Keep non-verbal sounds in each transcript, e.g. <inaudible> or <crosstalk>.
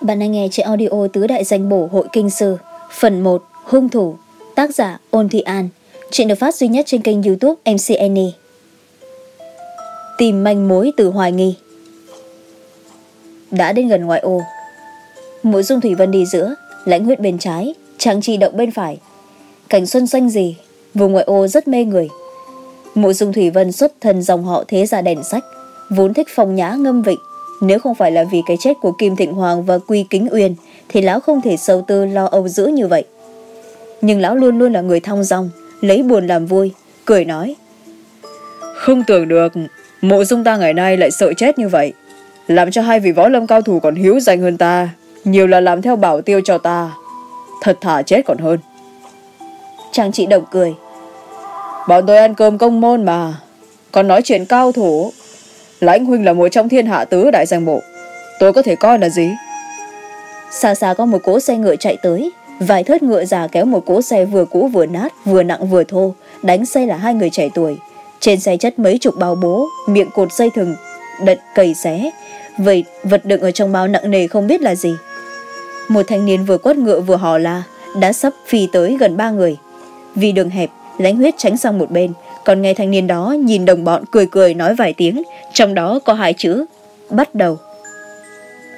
Bạn đang nghe trên audio tứ đại danh bổ hội kinh sư, Phần 1 Hung thủ, Tác giả Ôn Thị An. Chuyện được phát duy nhất trên kênh youtube MC Annie Tìm manh mối từ hoài nghi. Đã đến gần ngoại ô. Mũi dung thủy vân đi giữa, Lãnh huyết bên trái, Trang trì động bên phải. Cảnh xuân xanh gì, Vùng ngoại ô rất mê người. Mộ dung thủy vân xuất thân dòng họ thế gia đèn sách, Vốn thích phong nhã ngâm vịnh nếu không phải là vì cái chết của Kim Thịnh Hoàng và Quy Kính Uyên thì lão không thể sâu tư lo âu dữ như vậy. Nhưng lão luôn luôn là người thong dong, lấy buồn làm vui, cười nói. Không tưởng được, mộ dung ta ngày nay lại sợ chết như vậy. Làm cho hai vị võ lâm cao thủ còn hiếu danh hơn ta, nhiều là làm theo bảo tiêu cho ta. Thật thả chết còn hơn. Chàng chị động cười. Bọn tôi ăn cơm công môn mà, còn nói chuyện cao thủ Lãnh huynh là một trong thiên hạ tứ đại danh bộ. Tôi có thể coi là gì? Xa xa có một cỗ xe ngựa chạy tới. Vài thớt ngựa già kéo một cỗ xe vừa cũ vừa nát, Vừa nặng vừa thô, Đánh xe là hai người trẻ tuổi. Trên xe chất mấy chục bao bố, Miệng cột dây thừng, Đật cầy xé. Vậy vật đựng ở trong bao nặng nề không biết là gì. Một thanh niên vừa quất ngựa vừa hò la, Đã sắp phi tới gần ba người. Vì đường hẹp lãnh huyết tránh sang một bên còn nghe thanh niên đó nhìn đồng bọn cười cười nói vài tiếng, trong đó có hai chữ, bắt đầu.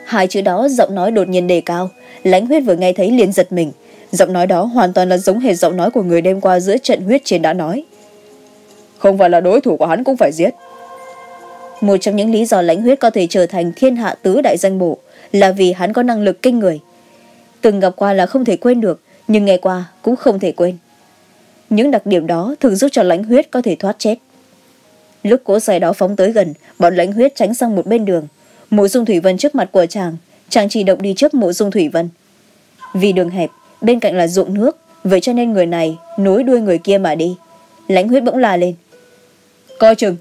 Hai chữ đó giọng nói đột nhiên đề cao, lãnh huyết vừa nghe thấy liền giật mình. Giọng nói đó hoàn toàn là giống hệt giọng nói của người đêm qua giữa trận huyết trên đã nói. Không phải là đối thủ của hắn cũng phải giết. Một trong những lý do lãnh huyết có thể trở thành thiên hạ tứ đại danh bổ là vì hắn có năng lực kinh người. Từng gặp qua là không thể quên được, nhưng nghe qua cũng không thể quên những đặc điểm đó thường giúp cho lãnh huyết có thể thoát chết. Lúc cỗ xe đó phóng tới gần, bọn lãnh huyết tránh sang một bên đường. Mộ dung thủy vân trước mặt của chàng chàng chỉ động đi trước mộ dung thủy vân. Vì đường hẹp, bên cạnh là ruộng nước, vậy cho nên người này nối đuôi người kia mà đi. Lãnh huyết bỗng la lên. Coi chừng.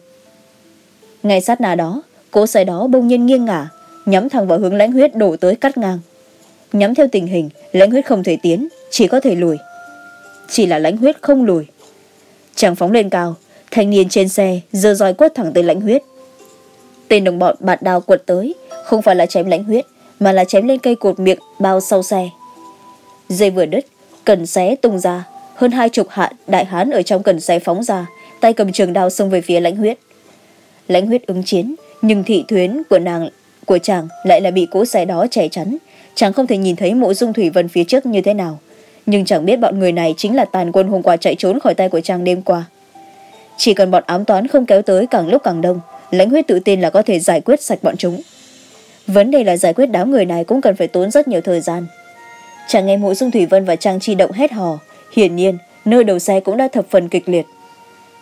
Ngay sát nà đó, cỗ xe đó bỗng nhiên nghiêng ngả, nhắm thẳng vào hướng lãnh huyết đổ tới cắt ngang. Nhắm theo tình hình, lãnh huyết không thể tiến, chỉ có thể lùi chỉ là lãnh huyết không lùi. Chàng phóng lên cao, thanh niên trên xe giơ roi quất thẳng tới lãnh huyết. Tên đồng bọn bạt đao quật tới, không phải là chém lãnh huyết, mà là chém lên cây cột miệng bao sau xe. Dây vừa đứt, cần xé tung ra, hơn hai chục hạ đại hán ở trong cần xé phóng ra, tay cầm trường đao xông về phía lãnh huyết. Lãnh huyết ứng chiến, nhưng thị thuyến của nàng, của chàng lại là bị cỗ xe đó che chắn. Chàng không thể nhìn thấy mộ dung thủy vân phía trước như thế nào nhưng chẳng biết bọn người này chính là tàn quân hôm qua chạy trốn khỏi tay của trang đêm qua. Chỉ cần bọn ám toán không kéo tới càng lúc càng đông, lãnh huyết tự tin là có thể giải quyết sạch bọn chúng. Vấn đề là giải quyết đám người này cũng cần phải tốn rất nhiều thời gian. Chàng nghe mộ dung thủy vân và trang chi động hét hò, hiển nhiên nơi đầu xe cũng đã thập phần kịch liệt.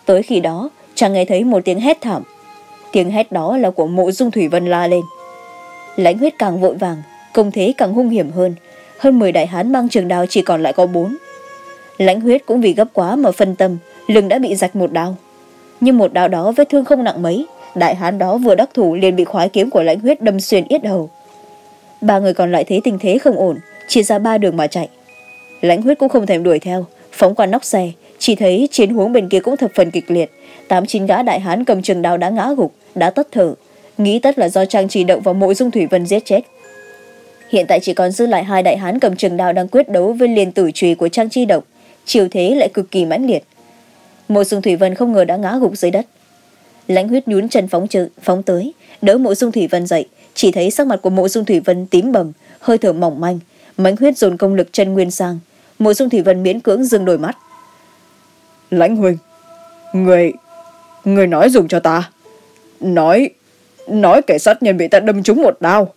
Tới khi đó, chàng nghe thấy một tiếng hét thảm. Tiếng hét đó là của mộ dung thủy vân la lên. Lãnh huyết càng vội vàng, công thế càng hung hiểm hơn hơn mười đại hán mang trường đao chỉ còn lại có bốn. Lãnh huyết cũng vì gấp quá mà phân tâm, lưng đã bị rạch một đao. Nhưng một đao đó vết thương không nặng mấy, đại hán đó vừa đắc thủ liền bị khoái kiếm của lãnh huyết đâm xuyên yết hầu. Ba người còn lại thấy tình thế không ổn, chia ra ba đường mà chạy. Lãnh huyết cũng không thèm đuổi theo, phóng qua nóc xe, chỉ thấy chiến huống bên kia cũng thập phần kịch liệt. Tám chín gã đại hán cầm trường đao đã ngã gục, đã tất thở. Nghĩ tất là do trang trì động vào mộ dung thủy vân giết chết hiện tại chỉ còn dư lại hai đại hán cầm trường đao đang quyết đấu với liền tử trùy của trang chi độc. Chiều thế lại cực kỳ mãnh liệt. Mộ dung thủy vân không ngờ đã ngã gục dưới đất. Lãnh huyết nhún chân phóng chữ phóng tới, đỡ mộ dung thủy vân dậy. Chỉ thấy sắc mặt của mộ dung thủy vân tím bầm, hơi thở mỏng manh, mãnh huyết dồn công lực chân nguyên sang. Mộ dung thủy vân miễn cưỡng dừng đôi mắt. Lãnh huynh, người người nói dùng cho ta. Nói nói kẻ sát nhân bị ta đâm trúng một đao.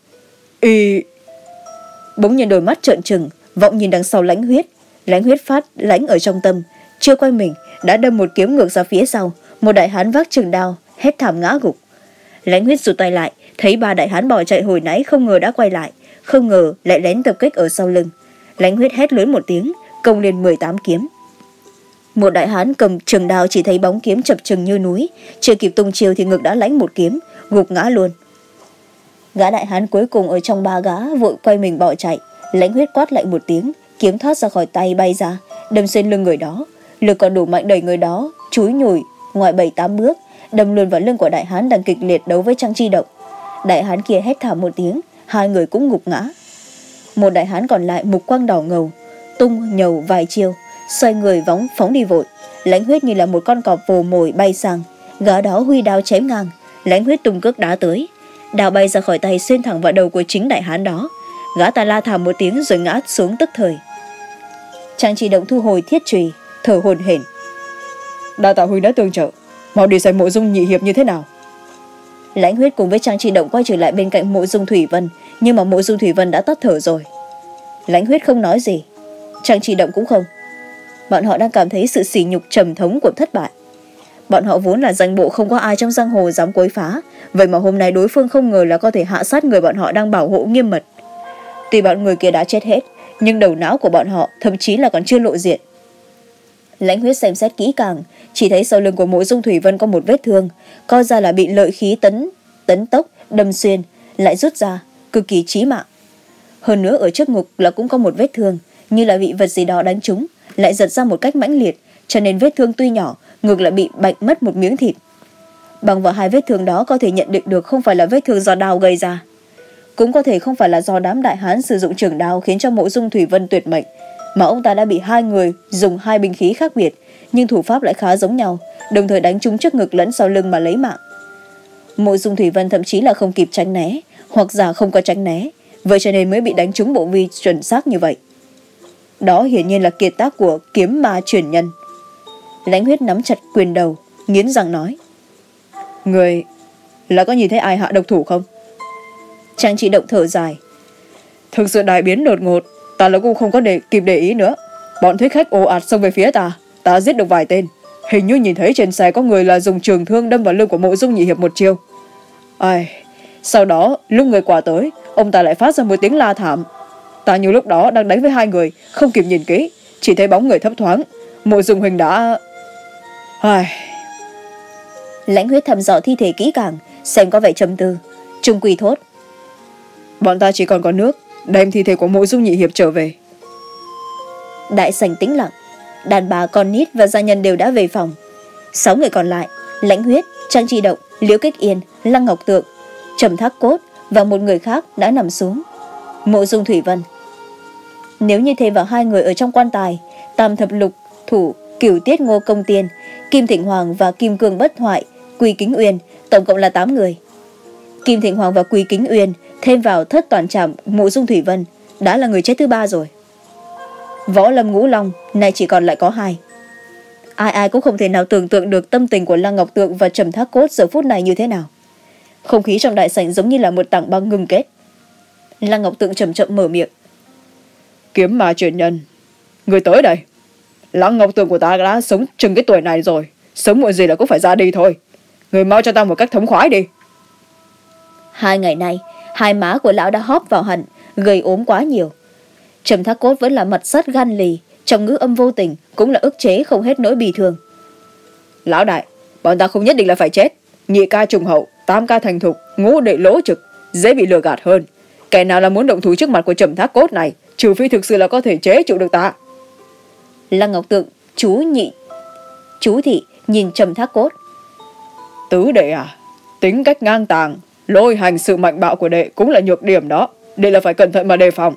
Y bỗng nhiên đôi mắt trợn trừng, vọng nhìn đằng sau lãnh huyết. Lãnh huyết phát lãnh ở trong tâm, chưa quay mình, đã đâm một kiếm ngược ra phía sau, một đại hán vác trường đao, hét thảm ngã gục. Lãnh huyết rụt tay lại, thấy ba đại hán bỏ chạy hồi nãy không ngờ đã quay lại, không ngờ lại lén tập kích ở sau lưng. Lãnh huyết hét lớn một tiếng, công lên mười tám kiếm. Một đại hán cầm trường đao chỉ thấy bóng kiếm chập chừng như núi, chưa kịp tung chiều thì ngực đã lãnh một kiếm, gục ngã luôn gã đại hán cuối cùng ở trong ba gã vội quay mình bỏ chạy. Lãnh huyết quát lại một tiếng, kiếm thoát ra khỏi tay bay ra. Đâm xuyên lưng người đó. Lực còn đủ mạnh đẩy người đó, chúi nhủi. Ngoài bảy, tám bước, đâm luôn vào lưng của đại hán đang kịch liệt đấu với trang chi động. Đại hán kia hét thảm một tiếng, hai người cũng ngục ngã. Một đại hán còn lại mục quang đỏ ngầu, tung nhầu vài chiêu, xoay người vóng, phóng đi vội. Lãnh huyết như là một con cọp vồ mồi bay sang. Gã đó huy đao chém ngang, lãnh huyết tung cước đá tới đao bay ra khỏi tay xuyên thẳng vào đầu của chính đại hán đó. Gã ta la thảm một tiếng rồi ngã xuống tức thời. Chàng chỉ động thu hồi thiết trùy thở hồn hển. Đa tạ huynh đã tương trợ. Mau đi xem mộ dung nhị hiệp như thế nào. Lãnh huyết cùng với trang trị động quay trở lại bên cạnh mộ dung thủy vân nhưng mà mộ dung thủy vân đã tắt thở rồi. Lãnh huyết không nói gì. Trang trị động cũng không. Bọn họ đang cảm thấy sự sỉ nhục trầm thống của thất bại bọn họ vốn là danh bộ không có ai trong giang hồ dám quấy phá. Vậy mà hôm nay đối phương không ngờ là có thể hạ sát người bọn họ đang bảo hộ nghiêm mật. Tuy bọn người kia đã chết hết, nhưng đầu não của bọn họ thậm chí là còn chưa lộ diện. Lãnh huyết xem xét kỹ càng, chỉ thấy sau lưng của mộ dung thủy vân có một vết thương coi ra là bị lợi khí tấn tấn tốc, đâm xuyên, lại rút ra, cực kỳ chí mạng. Hơn nữa ở trước ngực là cũng có một vết thương, như là bị vật gì đó đánh trúng, lại giật ra một cách mãnh liệt, cho nên vết thương tuy nhỏ ngược lại bị bệnh mất một miếng thịt. Bằng vào hai vết thương đó có thể nhận định được không phải là vết thương do đau gây ra. Cũng có thể không phải là do đám đại hán sử dụng trường đao khiến cho mộ dung thủy vân tuyệt mệnh, mà ông ta đã bị hai người dùng hai binh khí khác biệt, nhưng thủ pháp lại khá giống nhau, đồng thời đánh trúng trước ngực lẫn sau lưng mà lấy mạng. Mộ dung thủy vân thậm chí là không kịp tránh né, hoặc giả không có tránh né, vậy cho nên mới bị đánh trúng bộ vi chuẩn xác như vậy. Đó hiển nhiên là kiệt tác của kiếm ma truyền nhân lãnh huyết nắm chặt quyền đầu, nghiến răng nói. Người, là có nhìn thấy ai hạ độc thủ không? Trang trị động thở dài. Thực sự đại biến đột ngột, ta là cũng không có để kịp để ý nữa. Bọn thích khách ồ ạt xông về phía ta ta giết được vài tên. Hình như nhìn thấy trên xe có người là dùng trường thương đâm vào lưng của mộ dung nhị hiệp một chiêu. Ai, sau đó, lúc người quả tới, ông ta lại phát ra một tiếng la thảm. Ta như lúc đó đang đánh với hai người, không kịp nhìn kỹ, chỉ thấy bóng người thấp thoáng. Mộ dung huỳnh đã ai. Lãnh huyết thầm dò thi thể kỹ càng xem có vẻ trầm tư. Trung quỳ thốt. Bọn ta chỉ còn có nước đem thi thể của mộ dung nhị hiệp trở về. Đại sảnh tĩnh lặng. Đàn bà con nít và gia nhân đều đã về phòng. Sáu người còn lại lãnh huyết trang tri động liễu kích yên lăng ngọc tượng trầm thác cốt và một người khác đã nằm xuống. Mộ dung thủy vân. Nếu như thêm vào hai người ở trong quan tài tam thập lục thủ cửu tiết ngô công tiên, kim thịnh hoàng và kim cương bất hoại quỳ kính uyên, tổng cộng là tám người. Kim thịnh hoàng và quỳ kính uyên thêm vào thất toàn trạm mộ dung thủy vân đã là người chết thứ ba rồi. Võ lâm ngũ long nay chỉ còn lại có hai. Ai ai cũng không thể nào tưởng tượng được tâm tình của lăng ngọc tượng và trầm thác cốt giờ phút này như thế nào. Không khí trong đại sảnh giống như là một tảng băng ngừng kết. Lăng ngọc tượng chậm chậm mở miệng. Kiếm mà truyền nhân, người tới đây lăng ngọc tượng của ta đã sống chừng cái tuổi này rồi. Sống muộn gì là cũng phải ra đi thôi. Người mau cho ta một cách thống khoái đi. Hai ngày nay hai má của lão đã hóp vào hận gây ốm quá nhiều. Trầm thác cốt vẫn là mặt sắt gan lì trong ngữ âm vô tình cũng là ức chế không hết nỗi bì thường lão đại bọn ta không nhất định là phải chết. Nhị ca trùng hậu tam ca thành thục ngũ đệ lỗ trực dễ bị lừa gạt hơn. Kẻ nào là muốn động thủ trước mặt của trầm thác cốt này trừ phi thực sự là có thể chế trụ được ta lăng ngọc tượng chú nhị chú thị nhìn trầm thác cốt. Tứ đệ à tính cách ngang tàng lôi hành sự mạnh bạo của đệ cũng là nhược điểm đó đệ là phải cẩn thận mà đề phòng.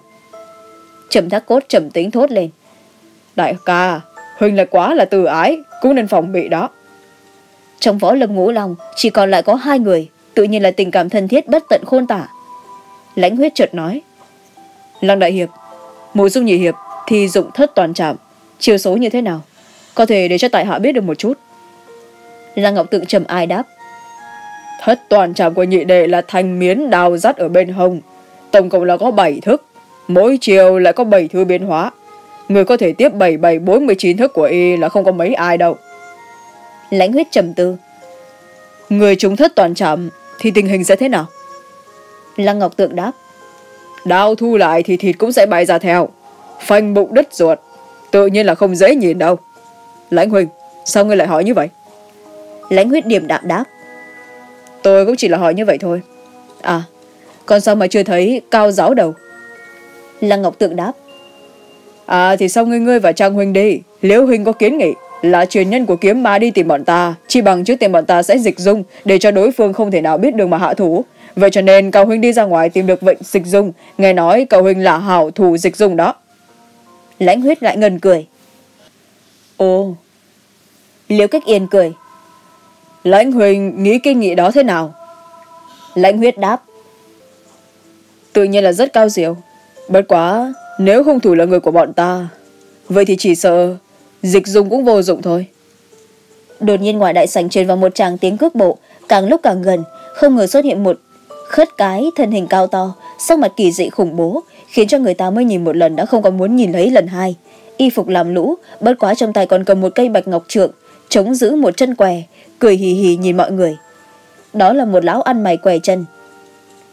Trầm thác cốt trầm tính thốt lên. Đại ca huỳnh là quá là từ ái cũng nên phòng bị đó. Trong võ lâm ngũ long chỉ còn lại có hai người tự nhiên là tình cảm thân thiết bất tận khôn tả. Lãnh huyết chợt nói lăng đại hiệp mộ dung nhị hiệp thì dụng thất toàn trạm chiều số như thế nào? Có thể để cho tại hạ biết được một chút. Lăng ngọc tượng trầm ai đáp? Thất toàn trạm của nhị đệ là thành miến đào dắt ở bên hông. Tổng cộng là có bảy thức. Mỗi chiều lại có bảy thứ biến hóa. Người có thể tiếp bảy bảy bốn mươi chín thức của y là không có mấy ai đâu. Lãnh huyết trầm tư. Người chúng thất toàn trạm thì tình hình sẽ thế nào? Lăng ngọc tượng đáp. Đao thu lại thì thịt cũng sẽ bay ra theo. Phanh bụng đứt ruột tự nhiên là không dễ nhìn đâu. Lãnh huỳnh sao ngươi lại hỏi như vậy? Lãnh huyết điềm đạm đáp. Tôi cũng chỉ là hỏi như vậy thôi. À còn sao mà chưa thấy cao giáo đầu lăng ngọc tượng đáp. À thì sao ngươi ngươi và trang huynh đi. Liễu huynh có kiến nghị là truyền nhân của kiếm ma đi tìm bọn ta chỉ bằng trước tiên bọn ta sẽ dịch dung để cho đối phương không thể nào biết được mà hạ thủ. Vậy cho nên Cao Huynh đi ra ngoài tìm được bệnh dịch dung. Nghe nói Cao Huynh là hảo thủ dịch dung đó. Lãnh huyết lại ngần cười. Ồ. Liễu Cách Yên cười. Lãnh huỳnh nghĩ kinh nghị đó thế nào? Lãnh huyết đáp. Tự nhiên là rất cao diệu. Bất quá, nếu hung thủ là người của bọn ta, vậy thì chỉ sợ dịch dùng cũng vô dụng thôi. Đột nhiên ngoài đại sảnh truyền vào một tràng tiếng cước bộ, càng lúc càng gần, không ngờ xuất hiện một khất cái thân hình cao to, sắc mặt kỳ dị khủng bố, khiến cho người ta mới nhìn một lần đã không còn muốn nhìn lấy lần hai. Y phục làm lũ, bất quá trong tay còn cầm một cây bạch ngọc trượng, chống giữ một chân què, cười hì hì nhìn mọi người. Đó là một lão ăn mày què chân.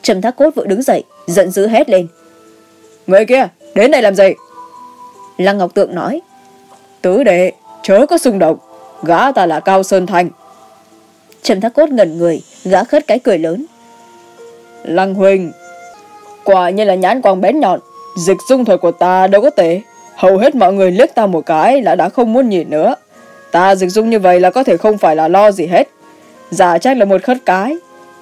Trầm thác cốt vội đứng dậy, giận dữ hét lên. Người kia, đến đây làm gì? Lăng Ngọc Tượng nói. Tứ đệ, chớ có xung động, gã ta là Cao Sơn Thành. Trầm thác cốt ngẩn người, gã khất cái cười lớn. Lăng Huỳnh, quả như là nhãn quang bén nhọn, dịch dung thuật của ta đâu có tệ. Hầu hết mọi người liếc ta một cái là đã không muốn nhìn nữa. Ta dịch dung như vậy là có thể không phải là lo gì hết. Giả chắc là một khất cái,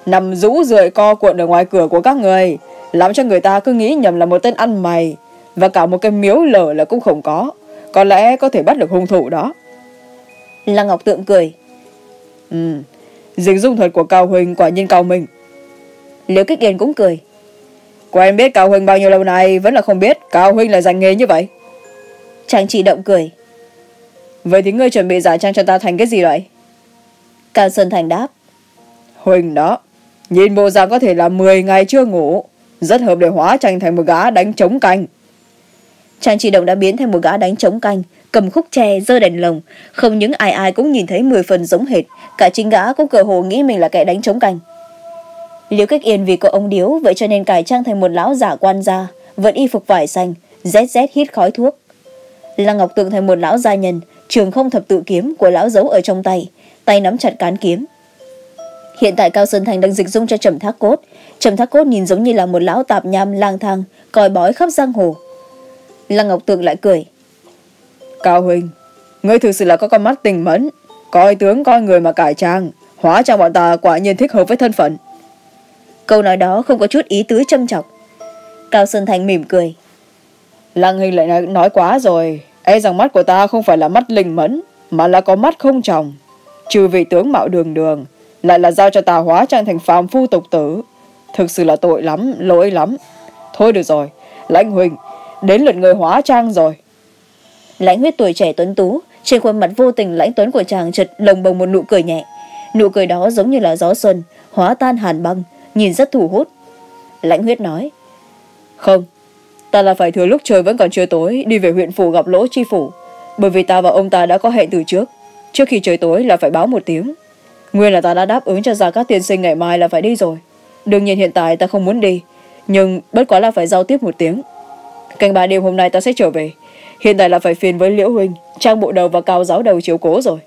nằm rũ rượi co cuộn ở ngoài cửa của các người, làm cho người ta cứ nghĩ nhầm là một tên ăn mày, và cả một cái miếu lở là cũng không có. Có lẽ có thể bắt được hung thủ đó. Lăng Ngọc Tượng cười. Ừ, dịch dung thuật của Cao Huỳnh quả nhiên cao mình. Liễu Kích Yên cũng cười. Quen biết Cao Huỳnh bao nhiêu lâu nay vẫn là không biết Cao Huỳnh là dành nghề như vậy. Chàng chỉ động cười. Vậy thì ngươi chuẩn bị giả trang cho ta thành cái gì vậy? Cao Sơn Thành đáp. Huỳnh đó, nhìn bộ dạng có thể là 10 ngày chưa ngủ. Rất hợp để hóa tranh thành một gã đánh trống canh. Chàng chỉ động đã biến thành một gã đánh trống canh, cầm khúc tre, dơ đèn lồng. Không những ai ai cũng nhìn thấy 10 phần giống hệt, cả chính gã cũng cờ hồ nghĩ mình là kẻ đánh trống canh. Liễu Cách Yên vì có ông điếu, vậy cho nên cải trang thành một lão giả quan gia, vẫn y phục vải xanh, rét rét hít khói thuốc. Lăng Ngọc Tượng thành một lão gia nhân, trường không thập tự kiếm của lão giấu ở trong tay, tay nắm chặt cán kiếm. Hiện tại Cao Sơn Thành đang dịch dung cho Trầm Thác Cốt. Trầm Thác Cốt nhìn giống như là một lão tạp nham lang thang, còi bói khắp giang hồ. Lăng Ngọc Tượng lại cười. Cao Huỳnh, ngươi thực sự là có con mắt tình mẫn, coi tướng coi người mà cải trang, hóa trang bọn ta quả nhiên thích hợp với thân phận. Câu nói đó không có chút ý tứ châm chọc. Cao Sơn Thành mỉm cười. Lăng Hình lại nói quá rồi, e rằng mắt của ta không phải là mắt linh mẫn, mà là có mắt không tròng. Trừ vị tướng mạo đường đường, lại là giao cho ta hóa trang thành phàm phu tục tử. Thực sự là tội lắm, lỗi lắm. Thôi được rồi, lãnh huỳnh, đến lượt người hóa trang rồi. Lãnh huyết tuổi trẻ tuấn tú, trên khuôn mặt vô tình lãnh tuấn của chàng chợt lồng bồng một nụ cười nhẹ. Nụ cười đó giống như là gió xuân, hóa tan hàn băng, nhìn rất thu hút. Lãnh huyết nói. Không, ta là phải thừa lúc trời vẫn còn chưa tối đi về huyện phủ gặp lỗ chi phủ. Bởi vì ta và ông ta đã có hẹn từ trước. Trước khi trời tối là phải báo một tiếng. Nguyên là ta đã đáp ứng cho ra các tiên sinh ngày mai là phải đi rồi. Đương nhiên hiện tại ta không muốn đi. Nhưng bất quá là phải giao tiếp một tiếng. Canh ba đêm hôm nay ta sẽ trở về. Hiện tại là phải phiền với Liễu Huynh, trang bộ đầu và cao giáo đầu chiếu cố rồi.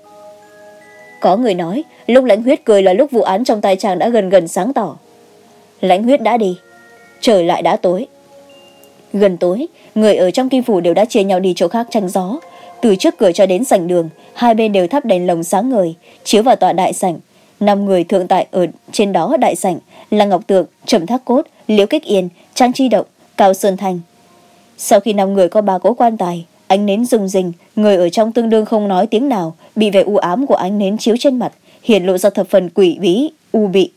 Có người nói, lúc lãnh huyết cười là lúc vụ án trong tay chàng đã gần gần sáng tỏ. Lãnh huyết đã đi, trời lại đã tối. Gần tối, người ở trong kim phủ đều đã chia nhau đi chỗ khác tranh gió. Từ trước cửa cho đến sảnh đường, hai bên đều thắp đèn lồng sáng ngời, chiếu vào tọa đại sảnh. Năm người thượng tại ở trên đó đại sảnh là Ngọc Tượng, Trầm Thác Cốt, Liễu Kích Yên, Trang Chi Động, Cao Sơn Thành. Sau khi năm người có ba cố quan tài, ánh nến rung rình người ở trong tương đương không nói tiếng nào, bị vẻ u ám của ánh nến chiếu trên mặt, hiện lộ ra thập phần quỷ bí, u bị.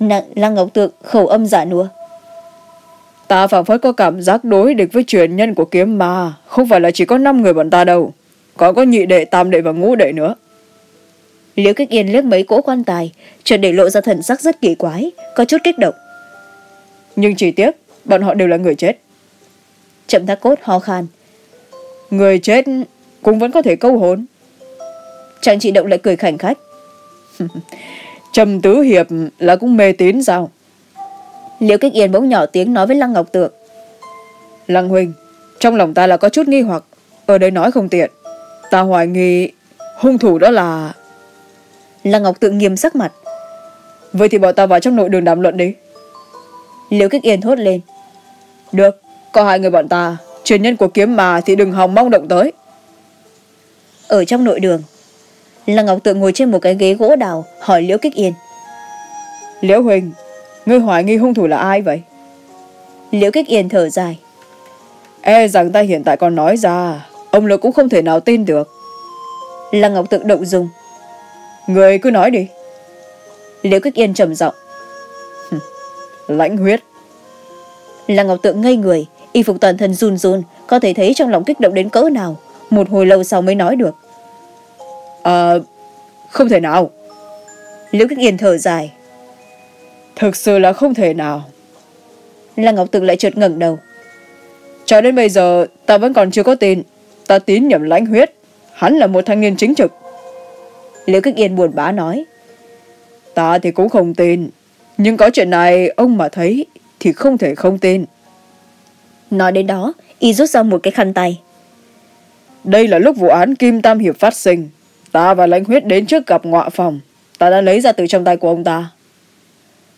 Nặng Lăng Ngọc Tượng khẩu âm giả nua. Ta phảng phất có cảm giác đối địch với truyền nhân của kiếm ma, không phải là chỉ có 5 người bọn ta đâu, còn có nhị đệ, tam đệ và ngũ đệ nữa. Liễu Kích Yên liếc mấy cỗ quan tài, chợt để lộ ra thần sắc rất kỳ quái, có chút kích động. Nhưng chỉ tiếc, bọn họ đều là người chết. Chậm thác cốt ho khan. Người chết cũng vẫn có thể câu hồn. Chàng chị động lại cười khảnh khách. <laughs> Trầm tứ hiệp là cũng mê tín sao? Liễu Kích Yên bỗng nhỏ tiếng nói với Lăng Ngọc Tượng. Lăng Huynh, trong lòng ta là có chút nghi hoặc, ở đây nói không tiện. Ta hoài nghi hung thủ đó là... Lăng Ngọc Tượng nghiêm sắc mặt. Vậy thì bọn ta vào trong nội đường đàm luận đi. Liễu Kích Yên thốt lên. Được, có hai người bọn ta, truyền nhân của kiếm mà thì đừng hòng mong động tới. Ở trong nội đường, Lăng Ngọc Tượng ngồi trên một cái ghế gỗ đào hỏi Liễu Kích Yên. liễu huỳnh ngươi hoài nghi hung thủ là ai vậy? Liễu kích yên thở dài. E rằng ta hiện tại còn nói ra ông lực cũng không thể nào tin được. Lăng ngọc tự động dùng. Người cứ nói đi. Liễu kích yên trầm giọng. Lãnh huyết. Lăng ngọc tượng ngây người y phục toàn thân run run có thể thấy trong lòng kích động đến cỡ nào một hồi lâu sau mới nói được ờ không thể nào. Liễu kích yên thở dài. Thực sự là không thể nào. Lăng ngọc tường lại chợt ngẩng đầu. Cho đến bây giờ, ta vẫn còn chưa có tin. Ta tín nhầm lãnh huyết. Hắn là một thanh niên chính trực. Liễu kích yên buồn bã nói. Ta thì cũng không tin. Nhưng có chuyện này, ông mà thấy, thì không thể không tin. Nói đến đó, y rút ra một cái khăn tay. Đây là lúc vụ án kim tam hiệp phát sinh ta và lãnh huyết đến trước gặp ngọa phòng. Ta đã lấy ra từ trong tay của ông ta.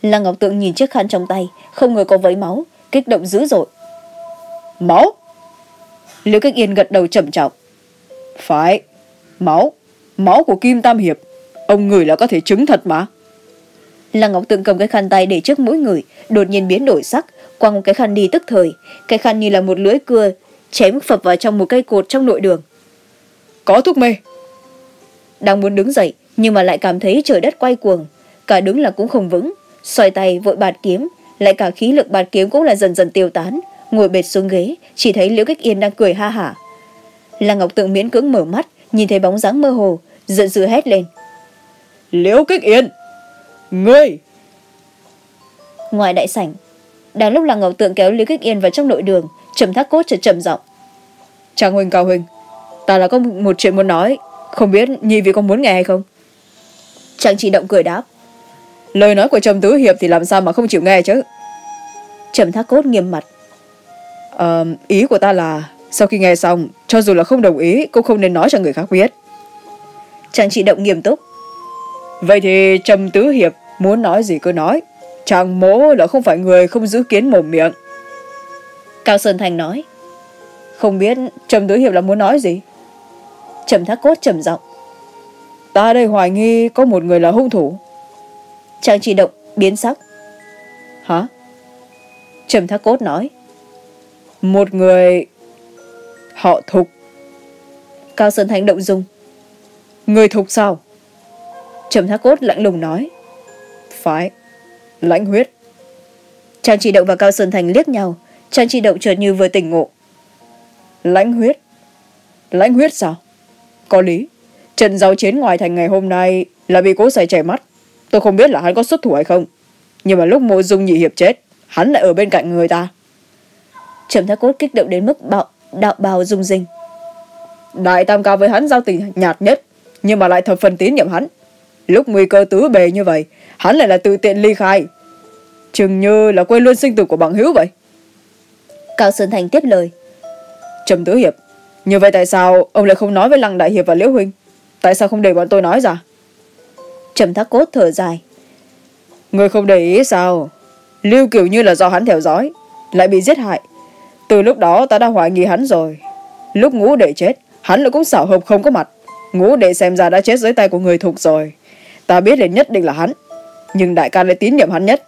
Lăng ngọc tượng nhìn chiếc khăn trong tay không ngờ có vấy máu kích động dữ dội. Máu? Liễu kích yên gật đầu trầm trọng. Phải máu máu của kim tam hiệp. Ông người là có thể chứng thật mà. Lăng ngọc tượng cầm cái khăn tay để trước mũi người đột nhiên biến đổi sắc quăng một cái khăn đi tức thời. Cái khăn như là một lưỡi cưa chém phập vào trong một cây cột trong nội đường. Có thuốc mê đang muốn đứng dậy nhưng mà lại cảm thấy trời đất quay cuồng. Cả đứng là cũng không vững. Xoay tay vội bạt kiếm lại cả khí lực bạt kiếm cũng là dần dần tiêu tán. Ngồi bệt xuống ghế chỉ thấy liễu kích yên đang cười ha hả. Lăng ngọc tượng miễn cưỡng mở mắt nhìn thấy bóng dáng mơ hồ giận dữ hét lên. Liễu kích yên ngươi! Ngoài đại sảnh đang lúc lăng ngọc tượng kéo liễu kích yên vào trong nội đường trầm thác cốt chợt trầm giọng. Trang huynh cao huynh ta là có một chuyện muốn nói không biết nhi vì có muốn nghe hay không? Trang chỉ động cười đáp. Lời nói của trầm tứ hiệp thì làm sao mà không chịu nghe chứ? Trầm thác cốt nghiêm mặt. Ờ, ý của ta là sau khi nghe xong cho dù là không đồng ý cũng không nên nói cho người khác biết. Trang chỉ động nghiêm túc. Vậy thì trầm tứ hiệp muốn nói gì cứ nói. Chàng mố là không phải người không giữ kiến mồm miệng. Cao sơn thành nói. Không biết trầm tứ hiệp là muốn nói gì trầm thác cốt trầm giọng. Ta đây hoài nghi có một người là hung thủ. Trang chỉ động biến sắc. Hả? Trầm thác cốt nói. Một người họ thục. Cao sơn thành động dung. Người thục sao? Trầm thác cốt lạnh lùng nói. Phải lãnh huyết. Trang chỉ động và cao sơn thành liếc nhau. Trang chỉ động chợt như vừa tỉnh ngộ. Lãnh huyết? Lãnh huyết sao có lý. Trận giao chiến ngoài thành ngày hôm nay là vì cố xảy chảy mắt. Tôi không biết là hắn có xuất thủ hay không. Nhưng mà lúc mộ dung nhị hiệp chết hắn lại ở bên cạnh người ta. Trầm thác cốt kích động đến mức bạo đạo bào rung rinh. Đại tam cao với hắn giao tình nhạt nhất nhưng mà lại thập phần tín nhiệm hắn. Lúc nguy cơ tứ bề như vậy hắn lại là tự tiện ly khai. Chừng như là quên luôn sinh tử của bằng hữu vậy. Cao sơn thành tiếp lời. Trầm tứ hiệp như vậy tại sao ông lại không nói với lăng đại hiệp và liễu huynh? Tại sao không để bọn tôi nói ra? Trầm thác cốt thở dài. Người không để ý sao? Lưu kiểu như là do hắn theo dõi lại bị giết hại. Từ lúc đó ta đã hoài nghi hắn rồi. Lúc ngũ đệ chết hắn lại cũng xảo hợp không có mặt. Ngũ đệ xem ra đã chết dưới tay của người thục rồi. Ta biết là nhất định là hắn nhưng đại ca lại tín nhiệm hắn nhất.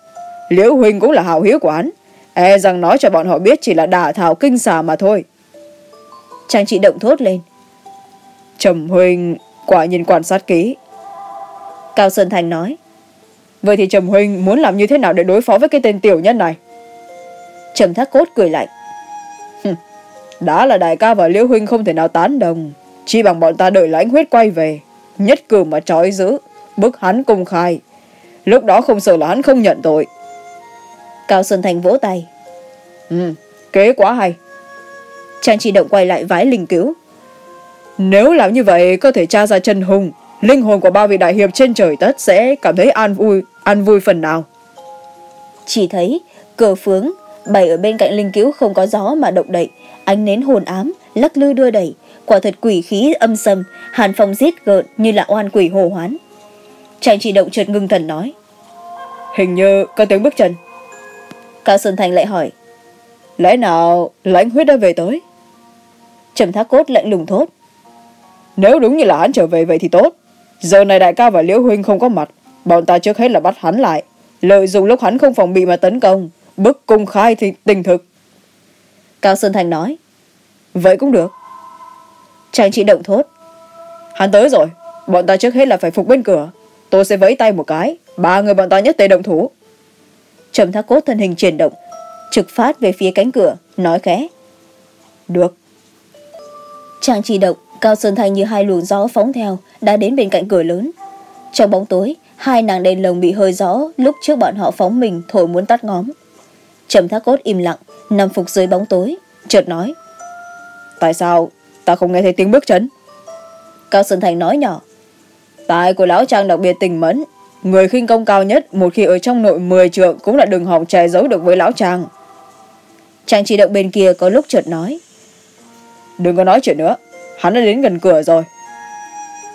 Liễu huynh cũng là hào hiếu của hắn. E rằng nói cho bọn họ biết chỉ là đả thảo kinh xà mà thôi trang chị động thốt lên. Trầm huynh quả nhiên quan sát kỹ. Cao sơn thành nói. Vậy thì trầm huynh muốn làm như thế nào để đối phó với cái tên tiểu nhân này? Trầm thác cốt cười lạnh. Đã là đại ca và liễu huynh không thể nào tán đồng. Chỉ bằng bọn ta đợi lãnh huyết quay về, nhất cử mà trói giữ, bức hắn công khai. Lúc đó không sợ là hắn không nhận tội. Cao sơn thành vỗ tay. Ừ kế quá hay trang chỉ động quay lại vái linh cứu nếu làm như vậy có thể tra ra chân hùng. Linh hồn của ba vị đại hiệp trên trời tất sẽ cảm thấy an vui an vui phần nào. Chỉ thấy cờ phướng bày ở bên cạnh linh cứu không có gió mà động đậy. Ánh nến hồn ám lắc lư đưa đẩy. Quả thật quỷ khí âm sầm hàn phong giết gợn như là oan quỷ hồ hoán. Trang chỉ động chợt ngưng thần nói. Hình như có tiếng bước chân. Cao sơn thành lại hỏi. Lẽ nào lãnh huyết đã về tới trầm thác cốt lạnh lùng thốt. Nếu đúng như là hắn trở về vậy thì tốt. Giờ này đại ca và liễu huynh không có mặt. Bọn ta trước hết là bắt hắn lại. Lợi dụng lúc hắn không phòng bị mà tấn công. Bức cung khai thì tình thực. Cao sơn thành nói. Vậy cũng được. Chàng chị động thốt. Hắn tới rồi. Bọn ta trước hết là phải phục bên cửa. Tôi sẽ vẫy tay một cái. Ba người bọn ta nhất tề động thủ. Trầm thác cốt thân hình chuyển động, trực phát về phía cánh cửa, nói khẽ. Được chàng chỉ động cao sơn thanh như hai luồng gió phóng theo, đã đến bên cạnh cửa lớn. Trong bóng tối, hai nàng đèn lồng bị hơi gió lúc trước bọn họ phóng mình thổi muốn tắt ngóm. Trầm thác cốt im lặng, nằm phục dưới bóng tối, chợt nói, tại sao ta không nghe thấy tiếng bước chân? Cao sơn thành nói nhỏ, tài của lão trang đặc biệt tình mẫn, người khinh công cao nhất một khi ở trong nội mười trượng cũng là đừng hỏng che giấu được với lão trang. Chàng chỉ động bên kia có lúc chợt nói đừng có nói chuyện nữa. Hắn đã đến gần cửa rồi.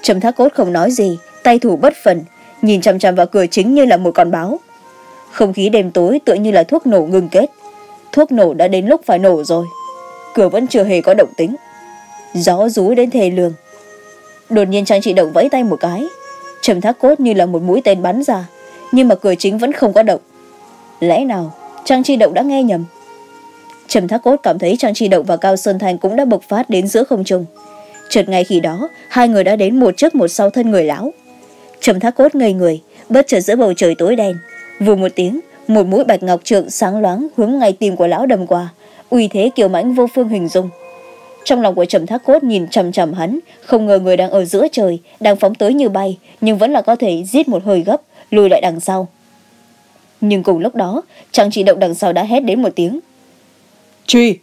Trầm thác cốt không nói gì, tay thủ bất phần, nhìn chằm chằm vào cửa chính như là một con báo. Không khí đêm tối tựa như là thuốc nổ ngừng kết. Thuốc nổ đã đến lúc phải nổ rồi. Cửa vẫn chưa hề có động tính gió rú đến thề lường đột nhiên trang Chị động vẫy tay một cái. Trầm thác cốt như là một mũi tên bắn ra, nhưng mà cửa chính vẫn không có động. Lẽ nào trang Chị động đã nghe nhầm? Trầm thác cốt cảm thấy trang tri động và cao sơn thành cũng đã bộc phát đến giữa không trung. Chợt ngay khi đó, hai người đã đến một trước một sau thân người lão. Trầm thác cốt ngây người, bất chợt giữa bầu trời tối đen. Vù một tiếng, một mũi bạch ngọc trượng sáng loáng hướng ngay tim của lão đâm qua, uy thế kiều mãnh vô phương hình dung. Trong lòng của trầm thác cốt nhìn chằm chằm hắn, không ngờ người đang ở giữa trời, đang phóng tới như bay, nhưng vẫn là có thể giết một hơi gấp, lùi lại đằng sau. Nhưng cùng lúc đó chàng chỉ động đằng sau đã hét đến một tiếng truy.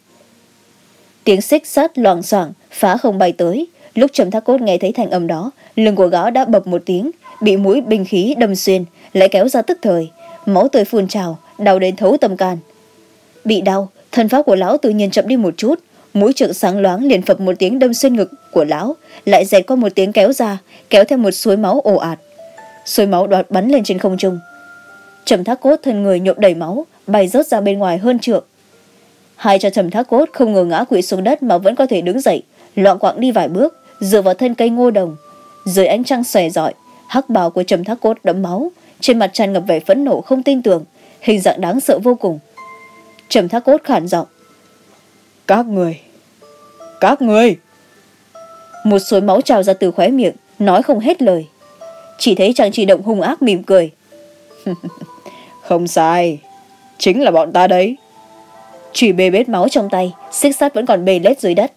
Tiếng xích sắt loảng xoảng, phá không bay tới. Lúc trầm thác cốt nghe thấy thành âm đó, lưng của gã đã bập một tiếng, bị mũi binh khí đâm xuyên, lại kéo ra tức thời. Máu tươi phun trào, đau đến thấu tâm can. Bị đau, thân pháp của lão tự nhiên chậm đi một chút. Mũi trượng sáng loáng liền phập một tiếng đâm xuyên ngực của lão, lại dẹt qua một tiếng kéo ra, kéo theo một suối máu ồ ạt. Suối máu đoạt bắn lên trên không trung. Trầm thác cốt thân người nhộn đầy máu, bay rớt ra bên ngoài hơn trượng hai cho trầm thác cốt không ngờ ngã quỵ xuống đất mà vẫn có thể đứng dậy. Loạn quạng đi vài bước dựa vào thân cây ngô đồng. Dưới ánh trăng xòe rọi hắc bào của trầm thác cốt đẫm máu. Trên mặt tràn ngập vẻ phẫn nộ không tin tưởng hình dạng đáng sợ vô cùng. Trầm thác cốt khản giọng. Các người các người! Một suối máu trào ra từ khóe miệng nói không hết lời. Chỉ thấy chàng chỉ động hung ác mỉm cười. <laughs> không sai chính là bọn ta đấy chỉ bê bết máu trong tay, xích sắt vẫn còn bê lết dưới đất.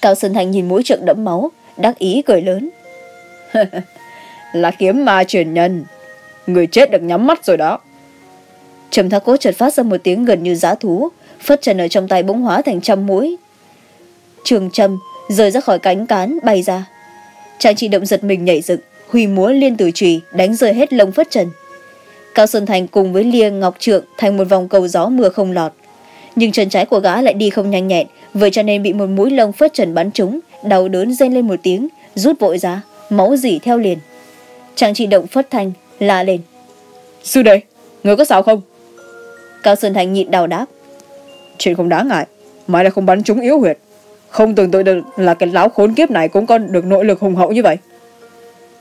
Cao sơn thành nhìn mũi trượng đẫm máu, đắc ý cười lớn. <laughs> Là kiếm ma truyền nhân. Người chết được nhắm mắt rồi đó. Trầm thác cốt chợt phát ra một tiếng gần như giá thú, phất trần ở trong tay bỗng hóa thành trăm mũi. Trường trầm rời ra khỏi cánh cán bay ra. Chàng chị động giật mình nhảy dựng, huy múa liên tử trùy, đánh rơi hết lông phất trần. Cao sơn thành cùng với lia ngọc trượng thành một vòng cầu gió mưa không lọt nhưng chân trái của gã lại đi không nhanh nhẹn vậy cho nên bị một mũi lông phất trần bắn trúng đau đớn rên lên một tiếng rút vội ra máu dỉ theo liền. Chàng chị động phất thanh la lên. Sư đệ người có sao không? Cao sơn thành nhịn đau đáp. Chuyện không đáng ngại mãi lại không bắn trúng yếu huyệt. Không tưởng tượng được là cái lão khốn kiếp này cũng có được nội lực hùng hậu như vậy.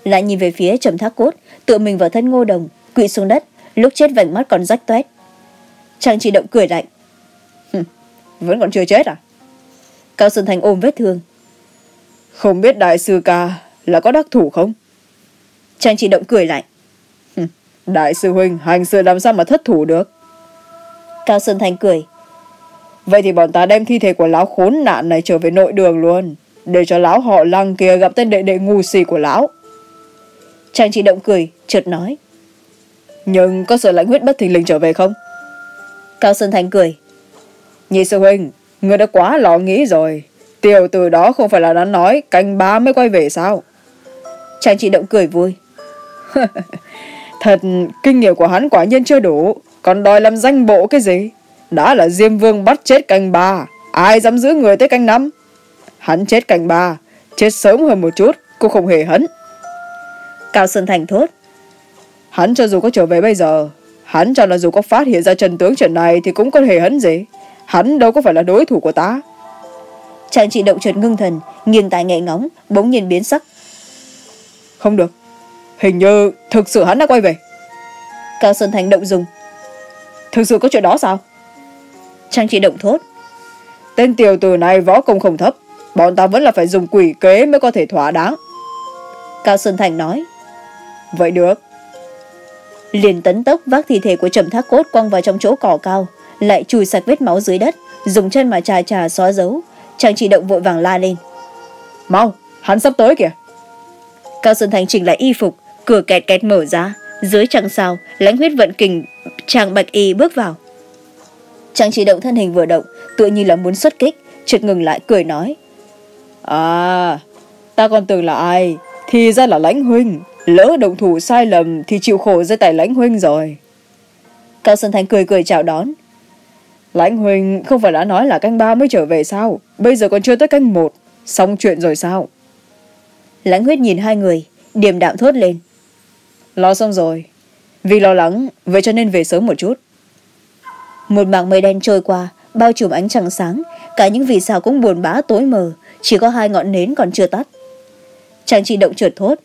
Lại nhìn về phía trầm thác cốt tựa mình vào thân ngô đồng quỵ xuống đất lúc chết vành mắt còn rách toét chàng chỉ động cười lạnh vẫn còn chưa chết à? Cao xuân thành ôm vết thương. Không biết đại sư ca là có đắc thủ không? Trang chỉ động cười lạnh đại sư huynh, hành sự làm sao mà thất thủ được? Cao xuân thành cười. Vậy thì bọn ta đem thi thể của lão khốn nạn này trở về nội đường luôn, để cho lão họ lăng kia gặp tên đệ đệ ngu xì của lão. Trang chỉ động cười, chợt nói. Nhưng có sợ lãnh huyết bất thình lình trở về không? Cao sơn thành cười nhị sư huynh người đã quá lo nghĩ rồi. Tiểu từ đó không phải là đã nói canh ba mới quay về sao? Chàng chỉ động cười vui. <laughs> Thật kinh nghiệm của hắn quả nhiên chưa đủ. Còn đòi làm danh bộ cái gì? Đã là diêm vương bắt chết canh ba. Ai dám giữ người tới canh năm? Hắn chết canh ba. Chết sớm hơn một chút cũng không hề hấn. Cao sơn thành thốt. Hắn cho dù có trở về bây giờ hắn cho là dù có phát hiện ra trần tướng chuyện này thì cũng có hề hấn gì hắn đâu có phải là đối thủ của ta. Chàng chị động trượt ngưng thần nghiêng tai nghe ngóng, bỗng nhiên biến sắc. Không được. Hình như thực sự hắn đã quay về. Cao sơn thành động dùng. Thực sự có chuyện đó sao? Trang chị động thốt. Tên tiểu tử này võ công không thấp, bọn ta vẫn là phải dùng quỷ kế mới có thể thỏa đáng. Cao sơn thành nói. Vậy được. Liền tấn tốc vác thi thể của trầm thác cốt quăng vào trong chỗ cỏ cao lại chùi sạch vết máu dưới đất dùng chân mà trà trà xóa dấu. Trang trị động vội vàng la lên. Mau hắn sắp tới kìa. Cao sơn thành chỉnh lại y phục cửa kẹt kẹt mở ra. Dưới trăng sao lãnh huyết vận kình chàng bạch y bước vào. Trang trị động thân hình vừa động tựa như là muốn xuất kích chợt ngừng lại cười nói. À ta còn tưởng là ai thì ra là lãnh huynh. Lỡ động thủ sai lầm thì chịu khổ dưới tay lãnh huynh rồi. Cao sơn thành cười cười chào đón lãnh huynh không phải đã nói là canh ba mới trở về sao? Bây giờ còn chưa tới canh một xong chuyện rồi sao? Lãnh huyết nhìn hai người điềm đạm thốt lên. Lo xong rồi. Vì lo lắng vậy cho nên về sớm một chút. Một mảng mây đen trôi qua bao trùm ánh trăng sáng. Cả những vì sao cũng buồn bã tối mờ. Chỉ có hai ngọn nến còn chưa tắt. Chàng chị động trượt thốt.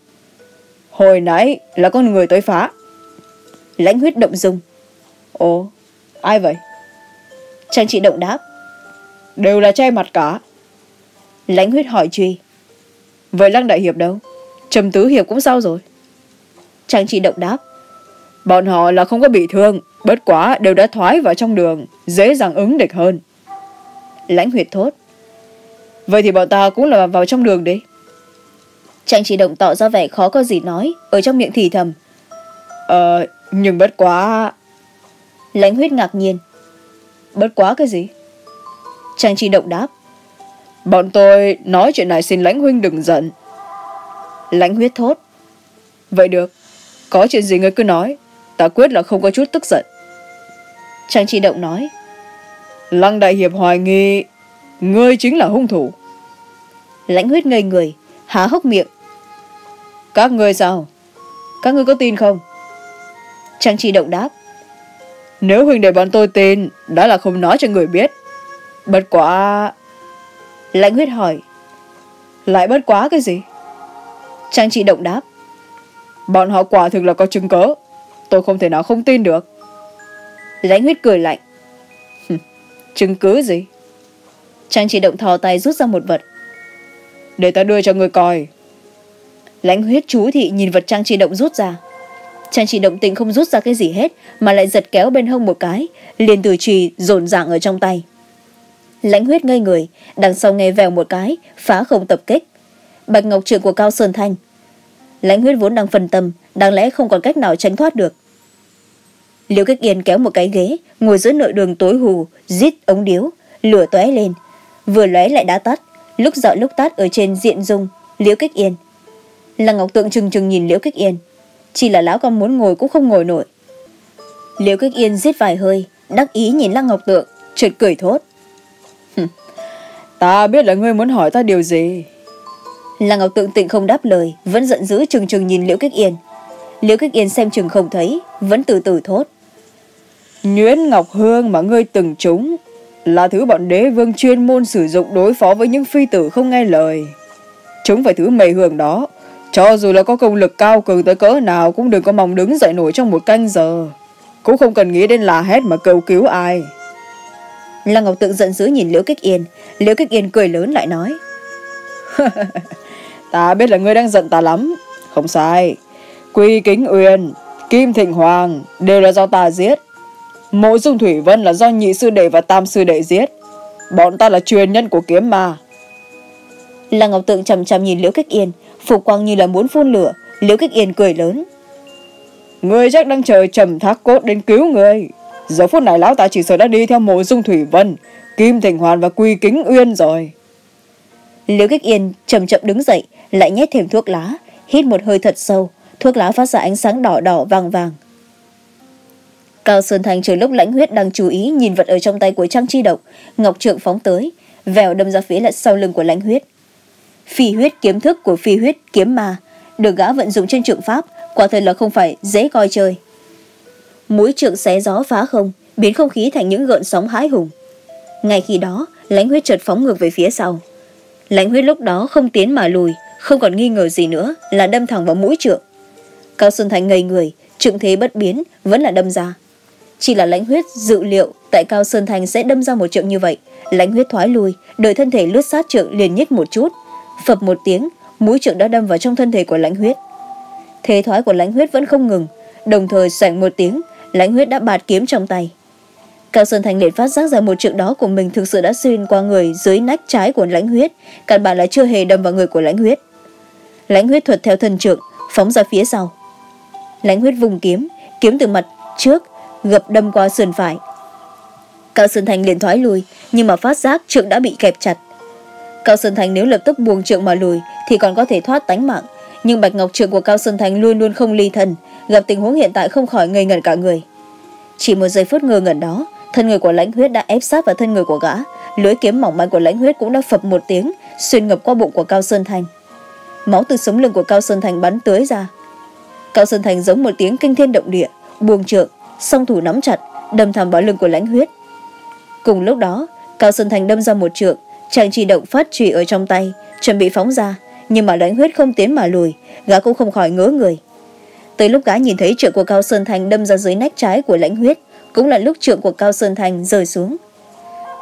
Hồi nãy là con người tới phá. Lãnh huyết động dung. Ồ ai vậy chàng chị động đáp. Đều là che mặt cả. Lãnh huyết hỏi truy. Vậy lăng đại hiệp đâu? Trầm tứ hiệp cũng sao rồi? Chàng chị động đáp. Bọn họ là không có bị thương, bất quá đều đã thoái vào trong đường, dễ dàng ứng địch hơn. Lãnh huyệt thốt. Vậy thì bọn ta cũng là vào trong đường đi. Chàng chị động tỏ ra vẻ khó có gì nói, ở trong miệng thì thầm. Ờ nhưng bất quá lãnh huyết ngạc nhiên bất quá cái gì? Chàng Chi động đáp. Bọn tôi nói chuyện này xin lãnh huynh đừng giận. Lãnh huyết thốt. Vậy được, có chuyện gì ngươi cứ nói, ta quyết là không có chút tức giận. Chàng Chi động nói. Lăng đại hiệp hoài nghi, ngươi chính là hung thủ. Lãnh huyết ngây người, há hốc miệng. Các ngươi sao? Các ngươi có tin không? Chàng Chi động đáp nếu huynh để bọn tôi tin đã là không nói cho người biết. Bất quá, lãnh huyết hỏi, lại bất quá cái gì? Trang chị động đáp, bọn họ quả thực là có chứng cớ, tôi không thể nào không tin được. Lãnh huyết cười lạnh chứng cứ gì? Trang chị động thò tay rút ra một vật, để ta đưa cho người coi. Lãnh huyết chú thị nhìn vật trang trị động rút ra chàng chỉ động tình không rút ra cái gì hết, mà lại giật kéo bên hông một cái, liền từ trì rồn ràng ở trong tay. Lãnh huyết ngây người, đằng sau nghe vèo một cái, phá không tập kích bạch ngọc trượng của cao sơn thanh. Lãnh huyết vốn đang phân tâm, đáng lẽ không còn cách nào tránh thoát được. Liễu kích yên kéo một cái ghế, ngồi giữa nội đường tối hù, rít ống điếu, lửa tóe lên. Vừa lóe lại đã tắt, lúc dọi lúc tắt ở trên diện dung liễu kích yên. Lăng ngọc tượng trừng trừng nhìn liễu kích yên chỉ là lão con muốn ngồi cũng không ngồi nổi. Liễu kích yên giết vài hơi, đắc ý nhìn lăng ngọc tượng, chợt cười thốt. Ta biết là ngươi muốn hỏi ta điều gì? Lăng ngọc tượng tịnh không đáp lời, vẫn giận dữ trừng trừng nhìn liễu kích yên. Liễu kích yên xem chừng không thấy, vẫn từ từ thốt. Nhuyễn ngọc hương mà ngươi từng trúng, là thứ bọn đế vương chuyên môn sử dụng đối phó với những phi tử không nghe lời. Chúng phải thứ mề hưởng đó cho dù là có công lực cao cường tới cỡ nào cũng đừng có mong đứng dậy nổi trong một canh giờ. Cũng không cần nghĩ đến là hết mà cầu cứu ai. Lăng ngọc tượng giận dữ nhìn liễu kích yên. Liễu kích yên cười lớn lại nói, <laughs> ta biết là ngươi đang giận ta lắm. Không sai. Quy kính uyên, kim thịnh hoàng đều là do ta giết. Mộ dung thủy vân là do nhị sư đệ và tam sư đệ giết. Bọn ta là truyền nhân của kiếm ma. Lăng ngọc tượng chầm chầm nhìn liễu kích yên phục quang như là muốn phun lửa. Liễu kích yên cười lớn. Người chắc đang chờ trầm thác cốt đến cứu người. giờ phút này lão ta chỉ sợ đã đi theo mộ dung thủy vân, kim thịnh hoàn và quy kính uyên rồi. Liễu kích yên chậm chậm đứng dậy, lại nhét thêm thuốc lá, hít một hơi thật sâu. Thuốc lá phát ra ánh sáng đỏ đỏ vàng vàng. Cao sơn thành chờ lúc lãnh huyết đang chú ý nhìn vật ở trong tay của trang chi độc, ngọc trượng phóng tới, vèo đâm ra phía lại sau lưng của lãnh huyết phi huyết kiếm thức của phi huyết kiếm ma được gã vận dụng trên trượng pháp, quả thật là không phải dễ coi chơi. Mũi trượng xé gió phá không, biến không khí thành những gợn sóng hái hùng. Ngay khi đó, lãnh huyết chợt phóng ngược về phía sau. Lãnh huyết lúc đó không tiến mà lùi, không còn nghi ngờ gì nữa là đâm thẳng vào mũi trượng. Cao xuân thành ngây người, trượng thế bất biến, vẫn là đâm ra. Chỉ là lãnh huyết dự liệu tại cao sơn thành sẽ đâm ra một trượng như vậy, lãnh huyết thoái lui, đợi thân thể lướt sát trượng liền nhích một chút phập một tiếng, mũi trượng đã đâm vào trong thân thể của lãnh huyết. Thế thoái của lãnh huyết vẫn không ngừng, đồng thời sảnh một tiếng, lãnh huyết đã bạt kiếm trong tay. Cao sơn thành liền phát giác ra một trượng đó của mình thực sự đã xuyên qua người dưới nách trái của lãnh huyết, căn bản là chưa hề đâm vào người của lãnh huyết. Lãnh huyết thuật theo thân trượng, phóng ra phía sau. Lãnh huyết vùng kiếm kiếm từ mặt trước, gập đâm qua sườn phải. Cao sơn thành liền thoái lùi nhưng mà phát giác trượng đã bị kẹp chặt cao sơn thành nếu lập tức buông trượng mà lùi, thì còn có thể thoát tánh mạng. Nhưng bạch ngọc trượng của cao sơn thành luôn luôn không ly thân, gặp tình huống hiện tại không khỏi ngây ngẩn cả người. Chỉ một giây phút ngơ ngẩn đó, thân người của lãnh huyết đã ép sát vào thân người của gã. Lưới kiếm mỏng manh của lãnh huyết cũng đã phập một tiếng, xuyên ngập qua bụng của cao sơn thành máu từ sống lưng của cao sơn thành bắn tưới ra. Cao sơn thành giống một tiếng kinh thiên động địa, buông trượng, song thủ nắm chặt, đâm thẳng vào lưng của lãnh huyết. Cùng lúc đó, cao sơn thành đâm ra một trượng chàng chỉ động phát trùy ở trong tay, chuẩn bị phóng ra, nhưng mà lãnh huyết không tiến mà lùi, gã cũng không khỏi ngớ người. Tới lúc gã nhìn thấy trượng của cao sơn thành đâm ra dưới nách trái của lãnh huyết, cũng là lúc trượng của cao sơn thành rơi xuống.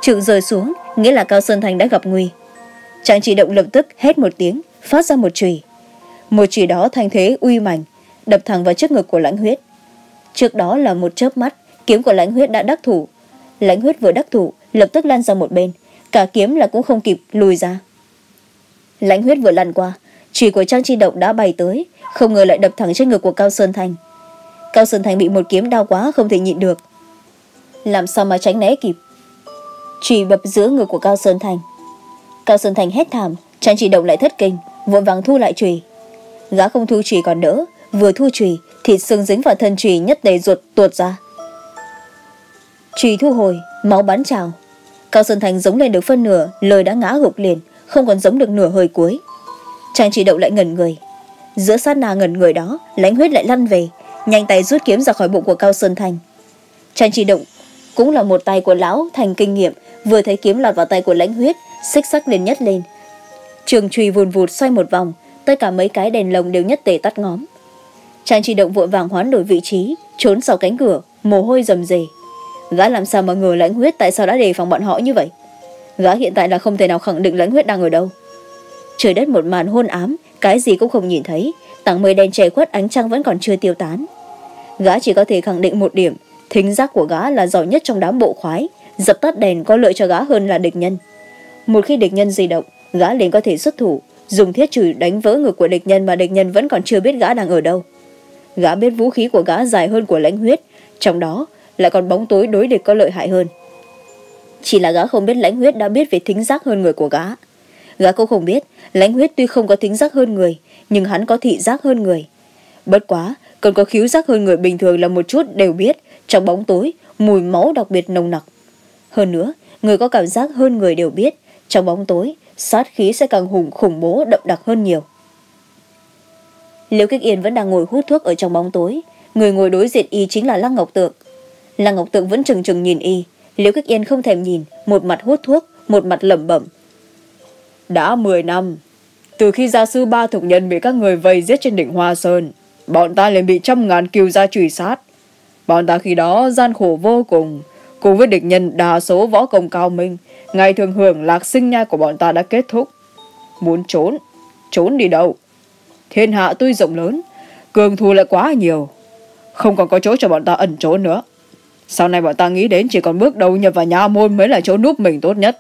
Trượng rơi xuống, nghĩa là cao sơn thành đã gặp nguy. Chàng chỉ động lập tức hét một tiếng, phát ra một chùy. Một chùy đó thanh thế uy mảnh đập thẳng vào trước ngực của lãnh huyết. Trước đó là một chớp mắt, kiếm của lãnh huyết đã đắc thủ. Lãnh huyết vừa đắc thủ, lập tức lan ra một bên cả kiếm là cũng không kịp lùi ra. Lãnh huyết vừa lăn qua, chỉ của trang chi động đã bay tới, không ngờ lại đập thẳng trên ngực của cao sơn thành. Cao sơn thành bị một kiếm đau quá không thể nhịn được. Làm sao mà tránh né kịp? Chỉ bập giữa ngực của cao sơn thành. Cao sơn thành hét thảm, trang chi động lại thất kinh, vội vàng thu lại chùy. Gã không thu chùy còn đỡ, vừa thu chùy, thịt xương dính vào thân chùy nhất đầy ruột tuột ra. Chùy thu hồi, máu bắn trào cao sơn thành giống lên được phân nửa, lời đã ngã gục liền, không còn giống được nửa hơi cuối. Chàng chỉ đậu lại ngẩn người. Giữa sát na ngẩn người đó, lãnh huyết lại lăn về, nhanh tay rút kiếm ra khỏi bụng của cao sơn thành chàng chỉ động, cũng là một tay của lão thành kinh nghiệm, vừa thấy kiếm lọt vào tay của lãnh huyết, xích sắc liền nhất lên. Trường trùy vùn vụt xoay một vòng, tất cả mấy cái đèn lồng đều nhất tề tắt ngóm. Chàng chỉ động vội vàng hoán đổi vị trí, trốn sau cánh cửa, mồ hôi rầm rề gã làm sao mà ngờ lãnh huyết tại sao đã đề phòng bọn họ như vậy? Gã hiện tại là không thể nào khẳng định lãnh huyết đang ở đâu. Trời đất một màn hôn ám, cái gì cũng không nhìn thấy. Tảng mây đen che khuất ánh trăng vẫn còn chưa tiêu tán. Gã chỉ có thể khẳng định một điểm, thính giác của gã là giỏi nhất trong đám bộ khoái. Dập tắt đèn có lợi cho gã hơn là địch nhân. Một khi địch nhân di động, gã liền có thể xuất thủ, dùng thiết chùy đánh vỡ ngực của địch nhân mà địch nhân vẫn còn chưa biết gã đang ở đâu. Gã biết vũ khí của gã dài hơn của lãnh huyết, trong đó lại còn bóng tối đối địch có lợi hại hơn. Chỉ là gã không biết lãnh huyết đã biết về thính giác hơn người của gã. Gã cũng không biết, lãnh huyết tuy không có thính giác hơn người, nhưng hắn có thị giác hơn người. Bất quá còn có khiếu giác hơn người bình thường là một chút đều biết, trong bóng tối, mùi máu đặc biệt nồng nặc. Hơn nữa, người có cảm giác hơn người đều biết, trong bóng tối, sát khí sẽ càng hùng khủng bố, đậm đặc hơn nhiều. Liễu kích yên vẫn đang ngồi hút thuốc ở trong bóng tối. Người ngồi đối diện y chính là lăng ngọc tượng lăng ngọc tượng vẫn trừng trừng nhìn y. Liễu kích yên không thèm nhìn, một mặt hút thuốc, một mặt lẩm bẩm. Đã mười năm, từ khi gia sư ba thục nhân bị các người vây giết trên đỉnh hoa sơn, bọn ta liền bị trăm ngàn kiều gia truy sát. Bọn ta khi đó gian khổ vô cùng cùng với địch nhân đa số võ công cao minh, ngày thường hưởng lạc sinh nhai của bọn ta đã kết thúc. Muốn trốn trốn đi đâu? Thiên hạ tuy rộng lớn, cường thù lại quá nhiều, không còn có chỗ cho bọn ta ẩn trốn nữa sau này bọn ta nghĩ đến chỉ còn bước đầu nhập vào nhà môn mới là chỗ núp mình tốt nhất.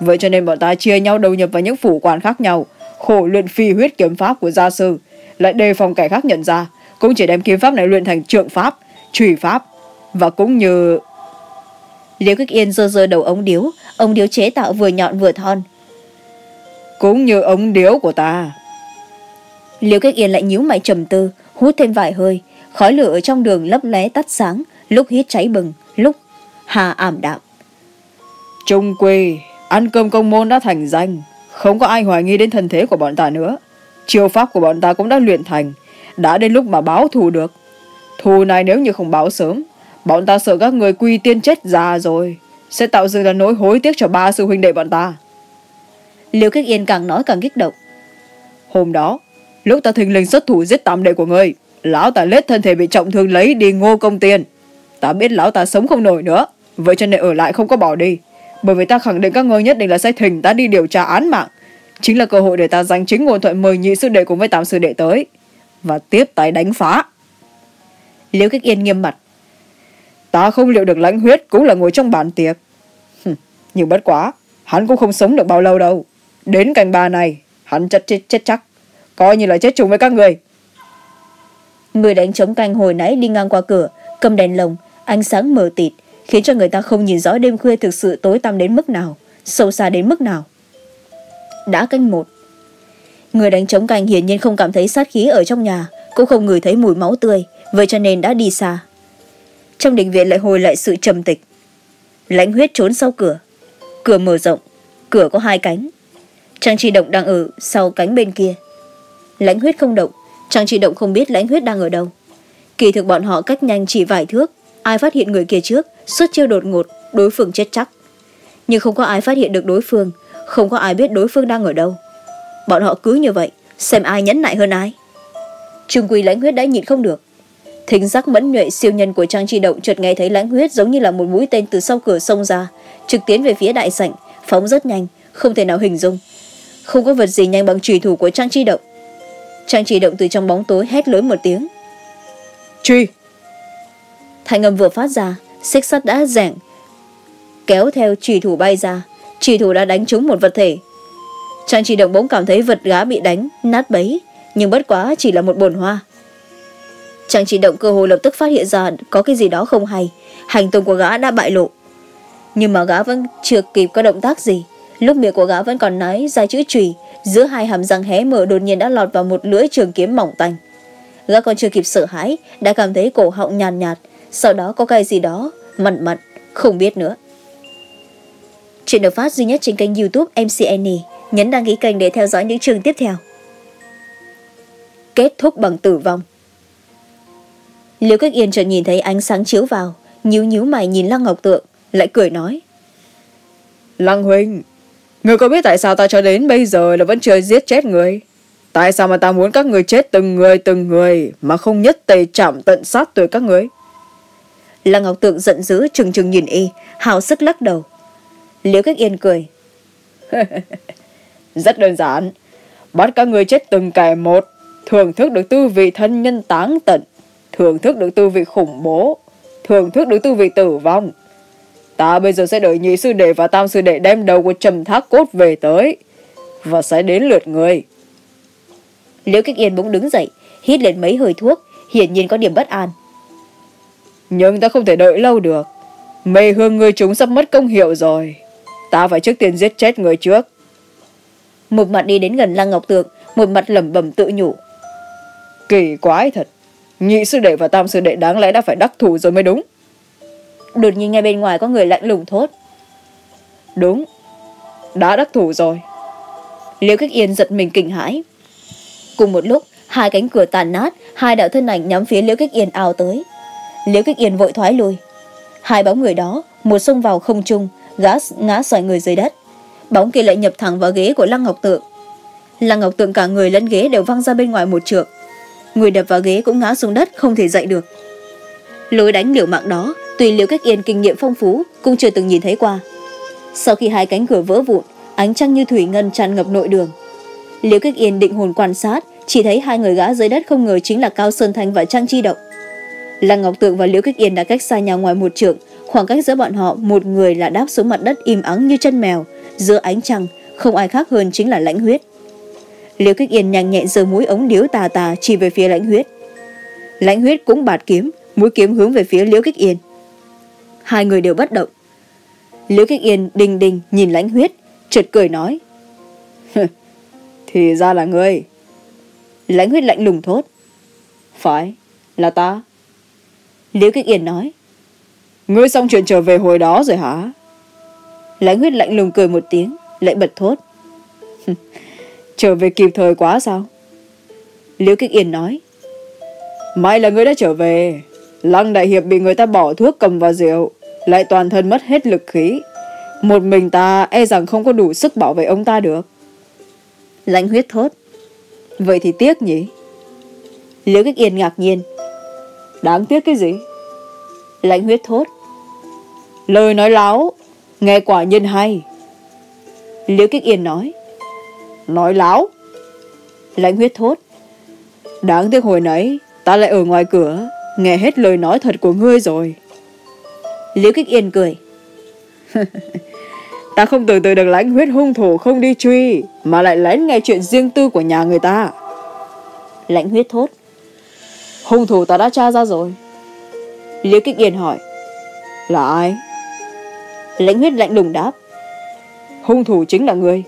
Vậy cho nên bọn ta chia nhau đầu nhập vào những phủ quan khác nhau. Khổ luyện phi huyết kiếm pháp của gia sư. Lại đề phòng kẻ khác nhận ra cũng chỉ đem kiếm pháp này luyện thành trượng pháp trùy pháp. Và cũng như liễu kích yên giơ giơ đầu ống điếu ống điếu chế tạo vừa nhọn vừa thon. Cũng như ống điếu của ta. Liễu kích yên lại nhíu mày trầm tư hút thêm vài hơi. Khói lửa ở trong đường lấp lé tắt sáng lúc hít cháy bừng lúc hà ảm đạm. Trung quy ăn cơm công môn đã thành danh. Không có ai hoài nghi đến thân thế của bọn ta nữa. Chiêu pháp của bọn ta cũng đã luyện thành. Đã đến lúc mà báo thù được. Thù này nếu như không báo sớm bọn ta sợ các người quy tiên chết già rồi. Sẽ tạo dựng là nỗi hối tiếc cho ba sư huynh đệ bọn ta. Liêu kích yên càng nói càng kích động. Hôm đó lúc ta thình lình xuất thủ giết tam đệ của ngươi lão ta lết thân thể bị trọng thương lấy đi ngô công tiền ta biết lão ta sống không nổi nữa. Vậy cho nên ở lại không có bỏ đi. Bởi vì ta khẳng định các ngươi nhất định là sẽ thỉnh ta đi điều tra án mạng. Chính là cơ hội để ta giành chính ngôn thuận mời nhị sư đệ cùng với tám sư đệ tới. Và tiếp tay đánh phá. Liễu kích yên nghiêm mặt. Ta không liệu được lãnh huyết cũng là ngồi trong bàn tiệc. Nhưng bất quá, hắn cũng không sống được bao lâu đâu. Đến cành bà này, hắn chết chết chết chắc. Coi như là chết chung với các người. Người đánh trống canh hồi nãy đi ngang qua cửa, cầm đèn lồng ánh sáng mờ tịt khiến cho người ta không nhìn rõ đêm khuya thực sự tối tăm đến mức nào, sâu xa đến mức nào. Đã canh một, người đánh trống canh hiển nhiên không cảm thấy sát khí ở trong nhà, cũng không ngửi thấy mùi máu tươi, vậy cho nên đã đi xa. Trong đình viện lại hồi lại sự trầm tịch. Lãnh huyết trốn sau cửa. Cửa mở rộng, cửa có hai cánh. Trang tri động đang ở sau cánh bên kia. Lãnh huyết không động, trang tri động không biết lãnh huyết đang ở đâu. Kỳ thực bọn họ cách nhanh chỉ vài thước ai phát hiện người kia trước, xuất chiêu đột ngột, đối phương chết chắc. Nhưng không có ai phát hiện được đối phương, không có ai biết đối phương đang ở đâu. Bọn họ cứ như vậy, xem ai nhẫn nại hơn ai. Trung quy lãnh huyết đã nhịn không được. Thính giác mẫn nhuệ siêu nhân của trang tri động chợt nghe thấy lãnh huyết giống như là một mũi tên từ sau cửa sông ra, trực tiến về phía đại sảnh, phóng rất nhanh, không thể nào hình dung. Không có vật gì nhanh bằng trùy thủ của trang tri động. Trang tri động từ trong bóng tối hét lớn một tiếng. Truy thanh âm vừa phát ra xích sắt đã rẻng kéo theo trùy thủ bay ra. Trùy thủ đã đánh trúng một vật thể. Trang chỉ động bỗng cảm thấy vật gá bị đánh nát bấy nhưng bất quá chỉ là một bồn hoa. Trang chỉ động cơ hồ lập tức phát hiện ra có cái gì đó không hay. Hành tung của gã đã bại lộ. Nhưng mà gã vẫn chưa kịp có động tác gì. Lúc miệng của gã vẫn còn nói ra chữ trùy giữa hai hàm răng hé mở đột nhiên đã lọt vào một lưỡi trường kiếm mỏng tanh. Gã còn chưa kịp sợ hãi đã cảm thấy cổ họng nhàn nhạt, nhạt sau đó có cái gì đó, mặn mặn, không biết nữa. Chuyện được phát duy nhất trên kênh youtube mcn nhấn đăng ký kênh để theo dõi những chương tiếp theo. Kết thúc bằng tử vong. Liễu cách yên chợt nhìn thấy ánh sáng chiếu vào, nhíu nhíu mày nhìn lăng ngọc tượng, lại cười nói. Lăng huynh, người có biết tại sao ta cho đến bây giờ là vẫn chưa giết chết người? Tại sao mà ta muốn các người chết từng người từng người mà không nhất tề chạm tận sát tuổi các người? Lăng ngọc tượng giận dữ trừng trừng nhìn y hào sức lắc đầu. Liễu cách yên cười. <laughs> rất đơn giản. Bắt các người chết từng kẻ một thưởng thức được tư vị thân nhân táng tận thưởng thức được tư vị khủng bố thưởng thức được tư vị tử vong. Ta bây giờ sẽ đợi nhị sư đệ và tam sư đệ đem đầu của trầm thác cốt về tới và sẽ đến lượt người. Liễu kích yên bỗng đứng dậy hít lên mấy hơi thuốc hiển nhiên có điểm bất an nhưng ta không thể đợi lâu được. Mê hương người chúng sắp mất công hiệu rồi. Ta phải trước tiên giết chết người trước. Một mặt đi đến gần lăng ngọc tượng một mặt lẩm bẩm tự nhủ. Kỳ quái thật. Nhị sư đệ và tam sư đệ đáng lẽ đã phải đắc thủ rồi mới đúng. Đột nhiên ngay bên ngoài có người lạnh lùng thốt. Đúng. Đã đắc thủ rồi. Liễu kích yên giật mình kinh hãi. Cùng một lúc hai cánh cửa tàn nát hai đạo thân ảnh nhắm phía liễu kích yên ào tới liễu kích yên vội thoái lui, hai bóng người đó một xông vào không trung, gã ngã xoài người dưới đất. Bóng kia lại nhập thẳng vào ghế của lăng ngọc tượng. Lăng ngọc tượng cả người lẫn ghế đều văng ra bên ngoài một trượng. Người đập vào ghế cũng ngã xuống đất, không thể dậy được. Lối đánh liều mạng đó, tùy liễu cách yên kinh nghiệm phong phú, cũng chưa từng nhìn thấy qua. Sau khi hai cánh cửa vỡ vụn, ánh trăng như thủy ngân tràn ngập nội đường. Liễu cách yên định hồn quan sát, chỉ thấy hai người gã dưới đất không ngờ chính là cao sơn thanh và trang chi động lăng ngọc tượng và liễu Kích yên đã cách xa nhau ngoài một trượng. Khoảng cách giữa bọn họ, một người là đáp xuống mặt đất im ắng như chân mèo. Giữa ánh trăng, không ai khác hơn chính là lãnh huyết. Liễu kích yên nhanh nhẹn giơ mũi ống điếu tà tà chỉ về phía lãnh huyết. Lãnh huyết cũng bạt kiếm, mũi kiếm hướng về phía liễu kích yên. Hai người đều bất động. Liễu kích yên đình đình nhìn lãnh huyết, chợt cười nói thì ra là ngươi. Lãnh huyết lạnh lùng thốt, phải, là ta liễu kích yên nói. Ngươi xong chuyện trở về hồi đó rồi hả? Lãnh huyết lạnh lùng cười một tiếng lại bật thốt. <laughs> Trở về kịp thời quá sao? Liễu kích yên nói. May là ngươi đã trở về. Lăng đại hiệp bị người ta bỏ thuốc cầm vào rượu lại toàn thân mất hết lực khí. Một mình ta e rằng không có đủ sức bảo vệ ông ta được. Lãnh huyết thốt. Vậy thì tiếc nhỉ? Liễu kích yên ngạc nhiên đáng tiếc cái gì? Lãnh huyết thốt. Lời nói láo, nghe quả nhiên hay. Liễu kích yên nói. Nói láo? Lãnh huyết thốt. Đáng tiếc hồi nãy, ta lại ở ngoài cửa, nghe hết lời nói thật của ngươi rồi. Liễu kích yên cười. <laughs> ta không tưởng tượng được lãnh huyết hung thủ không đi truy, mà lại lén nghe chuyện riêng tư của nhà người ta. Lãnh huyết thốt hung thủ ta đã tra ra rồi. Liễu kích yên hỏi, là ai? Lãnh huyết lạnh lùng đáp, hung thủ chính là người.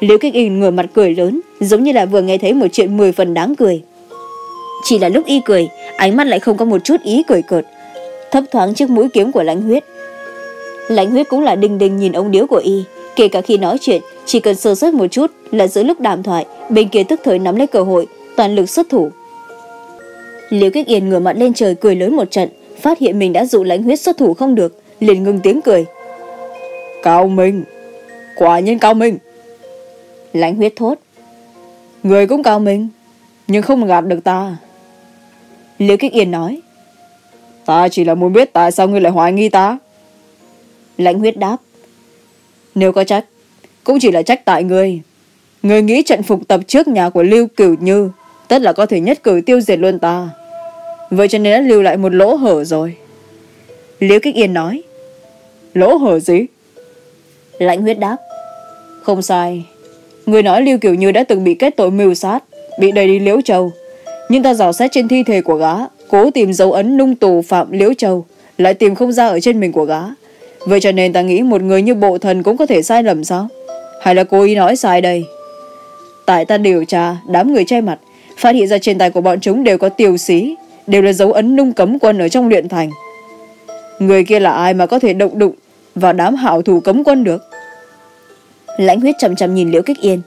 Liễu kích yên ngửa mặt cười lớn, giống như là vừa nghe thấy một chuyện mười phần đáng cười. Chỉ là lúc y cười, ánh mắt lại không có một chút ý cười cợt, thấp thoáng trước mũi kiếm của lãnh huyết. Lãnh huyết cũng là đinh đinh nhìn ông điếu của y, kể cả khi nói chuyện, chỉ cần sơ suất một chút là giữa lúc đàm thoại, bên kia tức thời nắm lấy cơ hội, toàn lực xuất thủ liễu kích yên ngửa mặt lên trời cười lớn một trận, phát hiện mình đã dụ lãnh huyết xuất thủ không được, liền ngừng tiếng cười. Cao minh, quả nhiên cao minh. Lãnh huyết thốt. Người cũng cao minh, nhưng không gạt được ta. Liễu kích yên nói. Ta chỉ là muốn biết tại sao ngươi lại hoài nghi ta. Lãnh huyết đáp. Nếu có trách, cũng chỉ là trách tại ngươi. Người nghĩ trận phục tập trước nhà của lưu cửu như tất là có thể nhất cử tiêu diệt luôn ta. Vậy cho nên đã lưu lại một lỗ hở rồi. Liễu kích yên nói, lỗ hở gì? Lãnh huyết đáp, không sai. Người nói lưu kiểu như đã từng bị kết tội mưu sát, bị đầy đi liễu châu. Nhưng ta dò xét trên thi thể của gã, cố tìm dấu ấn nung tù phạm liễu châu, lại tìm không ra ở trên mình của gã. Vậy cho nên ta nghĩ một người như bộ thần cũng có thể sai lầm sao? Hay là cố ý nói sai đây? Tại ta điều tra, đám người che mặt phát hiện ra trên tay của bọn chúng đều có tiêu xí, đều là dấu ấn nung cấm quân ở trong luyện thành. Người kia là ai mà có thể động đụng vào đám hảo thủ cấm quân được? Lãnh huyết chậm chậm nhìn liễu kích yên.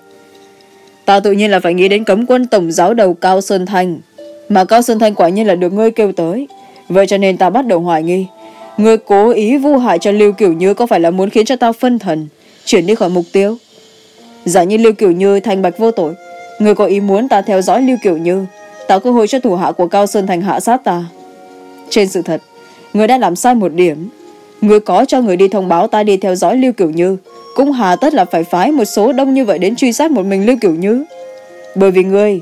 Ta tự nhiên là phải nghĩ đến cấm quân tổng giáo đầu cao sơn thanh, mà cao sơn thanh quả nhiên là được ngươi kêu tới. Vậy cho nên ta bắt đầu hoài nghi, ngươi cố ý vu hại cho lưu kiểu như có phải là muốn khiến cho ta phân thần, chuyển đi khỏi mục tiêu? Giả như lưu kiểu như thành bạch vô tội người có ý muốn ta theo dõi lưu kiểu như, tạo cơ hội cho thủ hạ của cao sơn thành hạ sát ta. Trên sự thật, người đã làm sai một điểm. Người có cho người đi thông báo ta đi theo dõi lưu kiểu như, cũng hà tất là phải phái một số đông như vậy đến truy sát một mình lưu kiểu như. Bởi vì người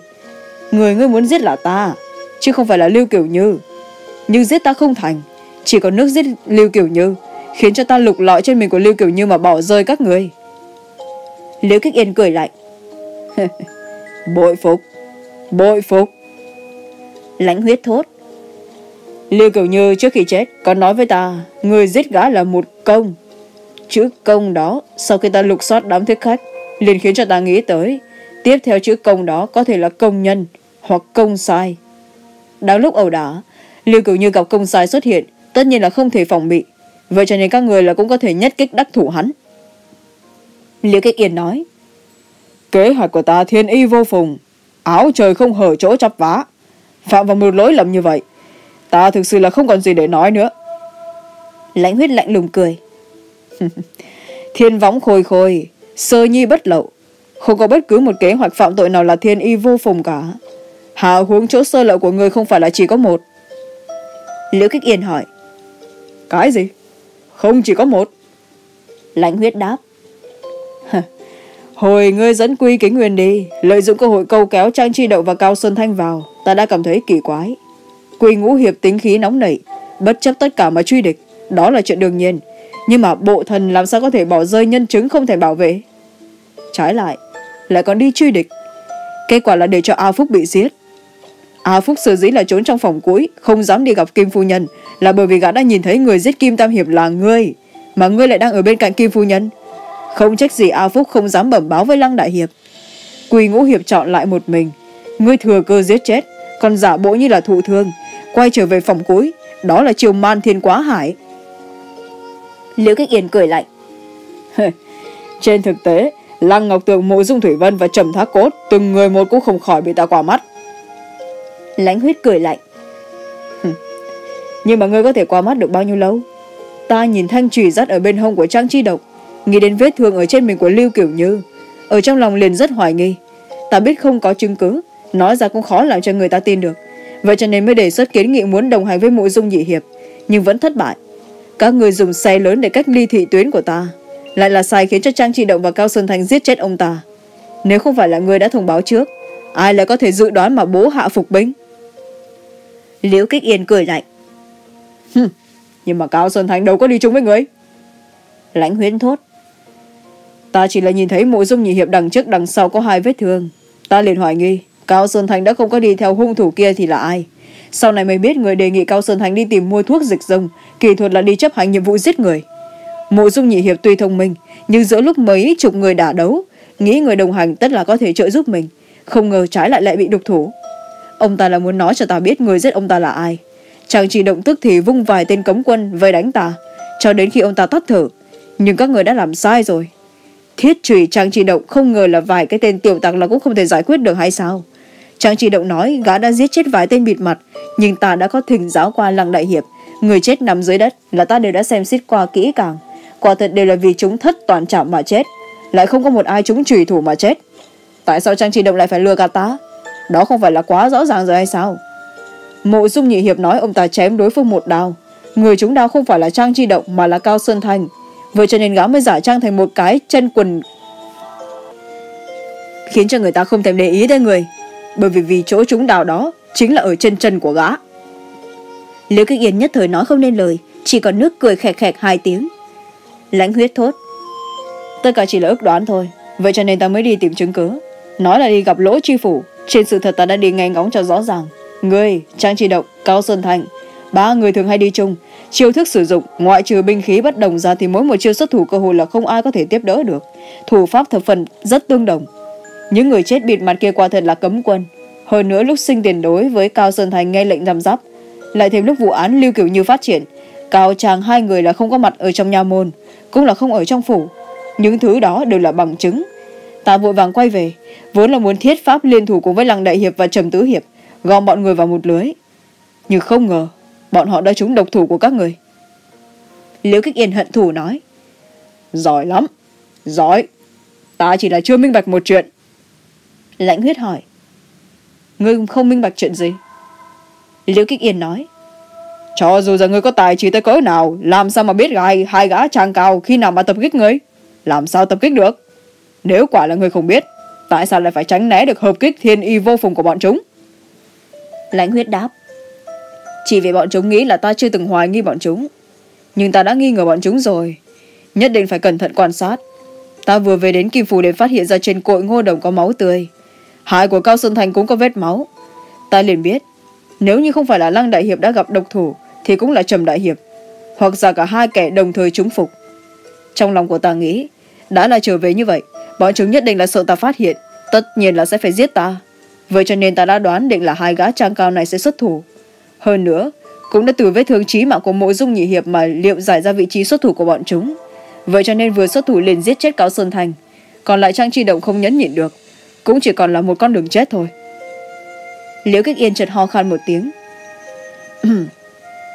người ngươi muốn giết là ta, chứ không phải là lưu kiểu như. Nhưng giết ta không thành, chỉ có nước giết lưu kiểu như, khiến cho ta lục lọi trên mình của lưu kiểu như mà bỏ rơi các người liễu kích yên cười lạnh. <laughs> bội phục. Bội phục. Lãnh huyết thốt. Lưu kiểu như trước khi chết còn nói với ta, người giết gã là một công. Chữ công đó, sau khi ta lục soát đám thiết khách, liền khiến cho ta nghĩ tới, tiếp theo chữ công đó có thể là công nhân hoặc công sai. Đáng lúc ẩu đả, lưu kiểu như gặp công sai xuất hiện, tất nhiên là không thể phòng bị. Vậy cho nên các người là cũng có thể nhất kích đắc thủ hắn. Liễu kích yên nói kế hoạch của ta thiên y vô phùng. Áo trời không hở chỗ chắp vá. Phạm vào một lỗi lầm như vậy. Ta thực sự là không còn gì để nói nữa. Lãnh huyết lạnh lùng cười. <laughs> thiên võng khôi khôi sơ nhi bất lậu. Không có bất cứ một kế hoạch phạm tội nào là thiên y vô phùng cả. Hạ huống chỗ sơ lậu của người không phải là chỉ có một. Liễu kích yên hỏi. Cái gì? Không chỉ có một. Lãnh huyết đáp hồi ngươi dẫn quy kính nguyên đi, lợi dụng cơ hội câu kéo trang chi đậu và cao xuân thanh vào, ta đã cảm thấy kỳ quái. Quy ngũ hiệp tính khí nóng nảy, bất chấp tất cả mà truy địch, đó là chuyện đương nhiên. Nhưng mà bộ thần làm sao có thể bỏ rơi nhân chứng không thể bảo vệ? Trái lại lại còn đi truy địch. Kết quả là để cho a phúc bị giết. A phúc sở dĩ là trốn trong phòng cuối, không dám đi gặp kim phu nhân, là bởi vì gã đã nhìn thấy người giết kim tam hiệp là ngươi, mà ngươi lại đang ở bên cạnh kim phu nhân không trách gì a phúc không dám bẩm báo với lăng đại hiệp. Quỳ ngũ hiệp chọn lại một mình. Ngươi thừa cơ giết chết còn giả bộ như là thụ thương. Quay trở về phòng cuối đó là chiều man thiên quá hải. Liễu kích yên cười lạnh. Trên thực tế lăng ngọc tường mộ dung thủy vân và trầm thác cốt từng người một cũng không khỏi bị ta quả mắt. Lãnh huyết cười lạnh. Nhưng mà ngươi có thể qua mắt được bao nhiêu lâu? Ta nhìn thanh trùy dắt ở bên hông của trang chi độc nghĩ đến vết thương ở trên mình của lưu kiểu như ở trong lòng liền rất hoài nghi. Ta biết không có chứng cứ nói ra cũng khó làm cho người ta tin được. Vậy cho nên mới đề xuất kiến nghị muốn đồng hành với mộ dung nhị hiệp nhưng vẫn thất bại. Các người dùng xe lớn để cách ly thị tuyến của ta lại là sai khiến cho trang trị động và cao sơn thành giết chết ông ta. Nếu không phải là người đã thông báo trước ai lại có thể dự đoán mà bố hạ phục binh? Liễu kích yên cười lạnh. Nhưng mà cao sơn thành đâu có đi chung với người. Lãnh huyễn thốt ta chỉ là nhìn thấy mộ dung nhị hiệp đằng trước đằng sau có hai vết thương. Ta liền hoài nghi, cao sơn thành đã không có đi theo hung thủ kia thì là ai? Sau này mới biết người đề nghị cao sơn thành đi tìm mua thuốc dịch rồng kỳ thuật là đi chấp hành nhiệm vụ giết người. Mộ dung nhị hiệp tuy thông minh, nhưng giữa lúc mấy chục người đả đấu, nghĩ người đồng hành tất là có thể trợ giúp mình, không ngờ trái lại lại bị đục thủ. Ông ta là muốn nói cho ta biết người giết ông ta là ai. Chàng chỉ động tức thì vung vài tên cấm quân vây đánh ta, cho đến khi ông ta tắt thở. Nhưng các người đã làm sai rồi thiết trùy trang Chi động không ngờ là vài cái tên tiểu tặc là cũng không thể giải quyết được hay sao? Trang Chi động nói, gã đã giết chết vài tên bịt mặt, nhưng ta đã có thỉnh giáo qua lăng đại hiệp. Người chết nằm dưới đất là ta đều đã xem xét qua kỹ càng. Quả thật đều là vì chúng thất toàn trạm mà chết. Lại không có một ai chúng trùy thủ mà chết. Tại sao trang Chi động lại phải lừa gạt ta? Đó không phải là quá rõ ràng rồi hay sao? Mộ dung nhị hiệp nói, ông ta chém đối phương một đao. Người chúng đao không phải là trang chi động mà là cao sơn thành vậy cho nên gã mới giả trang thành một cái chân quần, khiến cho người ta không thèm để ý tới người, bởi vì vì chỗ chúng đào đó chính là ở chân chân của gã. Liễu kinh yên nhất thời nói không nên lời, chỉ còn nước cười khẹt khẹt hai tiếng. Lãnh huyết thốt, tất cả chỉ là ước đoán thôi, vậy cho nên ta mới đi tìm chứng cứ. Nói là đi gặp lỗ tri phủ, trên sự thật ta đã đi nghe ngóng cho rõ ràng. Ngươi, trang tri động cao sơn thành ba người thường hay đi chung. Chiêu thức sử dụng, ngoại trừ binh khí bất đồng ra thì mỗi một chiêu xuất thủ cơ hội là không ai có thể tiếp đỡ được. Thủ pháp thập phần rất tương đồng. Những người chết bịt mặt kia qua thật là cấm quân. Hơn nữa lúc sinh tiền đối với cao sơn thành nghe lệnh giam giáp lại thêm lúc vụ án lưu kiểu như phát triển, cao chàng hai người là không có mặt ở trong nhà môn, cũng là không ở trong phủ. Những thứ đó đều là bằng chứng. Ta vội vàng quay về, vốn là muốn thiết pháp liên thủ cùng với lăng đại hiệp và trầm tứ hiệp, gom bọn người vào một lưới. Nhưng không ngờ bọn họ đã trúng độc thủ của các người. Liễu kích yên hận thủ nói, giỏi lắm, giỏi. Ta chỉ là chưa minh bạch một chuyện. Lãnh huyết hỏi, ngươi không minh bạch chuyện gì? Liễu kích yên nói, cho dù rằng ngươi có tài trí tới cỡ nào, làm sao mà biết gai hai gã trang cao khi nào mà tập kích ngươi? Làm sao tập kích được? Nếu quả là ngươi không biết, tại sao lại phải tránh né được hợp kích thiên y vô phùng của bọn chúng? Lãnh huyết đáp chỉ vì bọn chúng nghĩ là ta chưa từng hoài nghi bọn chúng. Nhưng ta đã nghi ngờ bọn chúng rồi. Nhất định phải cẩn thận quan sát. Ta vừa về đến kim phủ để phát hiện ra trên cội ngô đồng có máu tươi. Hại của cao xuân thành cũng có vết máu. Ta liền biết, nếu như không phải là lăng đại hiệp đã gặp độc thủ, thì cũng là trầm đại hiệp, hoặc giả cả hai kẻ đồng thời trúng phục. Trong lòng của ta nghĩ, đã là trở về như vậy, bọn chúng nhất định là sợ ta phát hiện, tất nhiên là sẽ phải giết ta. Vậy cho nên ta đã đoán định là hai gã trang cao này sẽ xuất thủ hơn nữa cũng đã từ vết thương trí mạng của mộ dung nhị hiệp mà liệu giải ra vị trí xuất thủ của bọn chúng. Vậy cho nên vừa xuất thủ liền giết chết cáo sơn thành còn lại trang chi động không nhẫn nhịn được cũng chỉ còn là một con đường chết thôi. Liễu kích yên chợt ho khan một tiếng. <clears throat>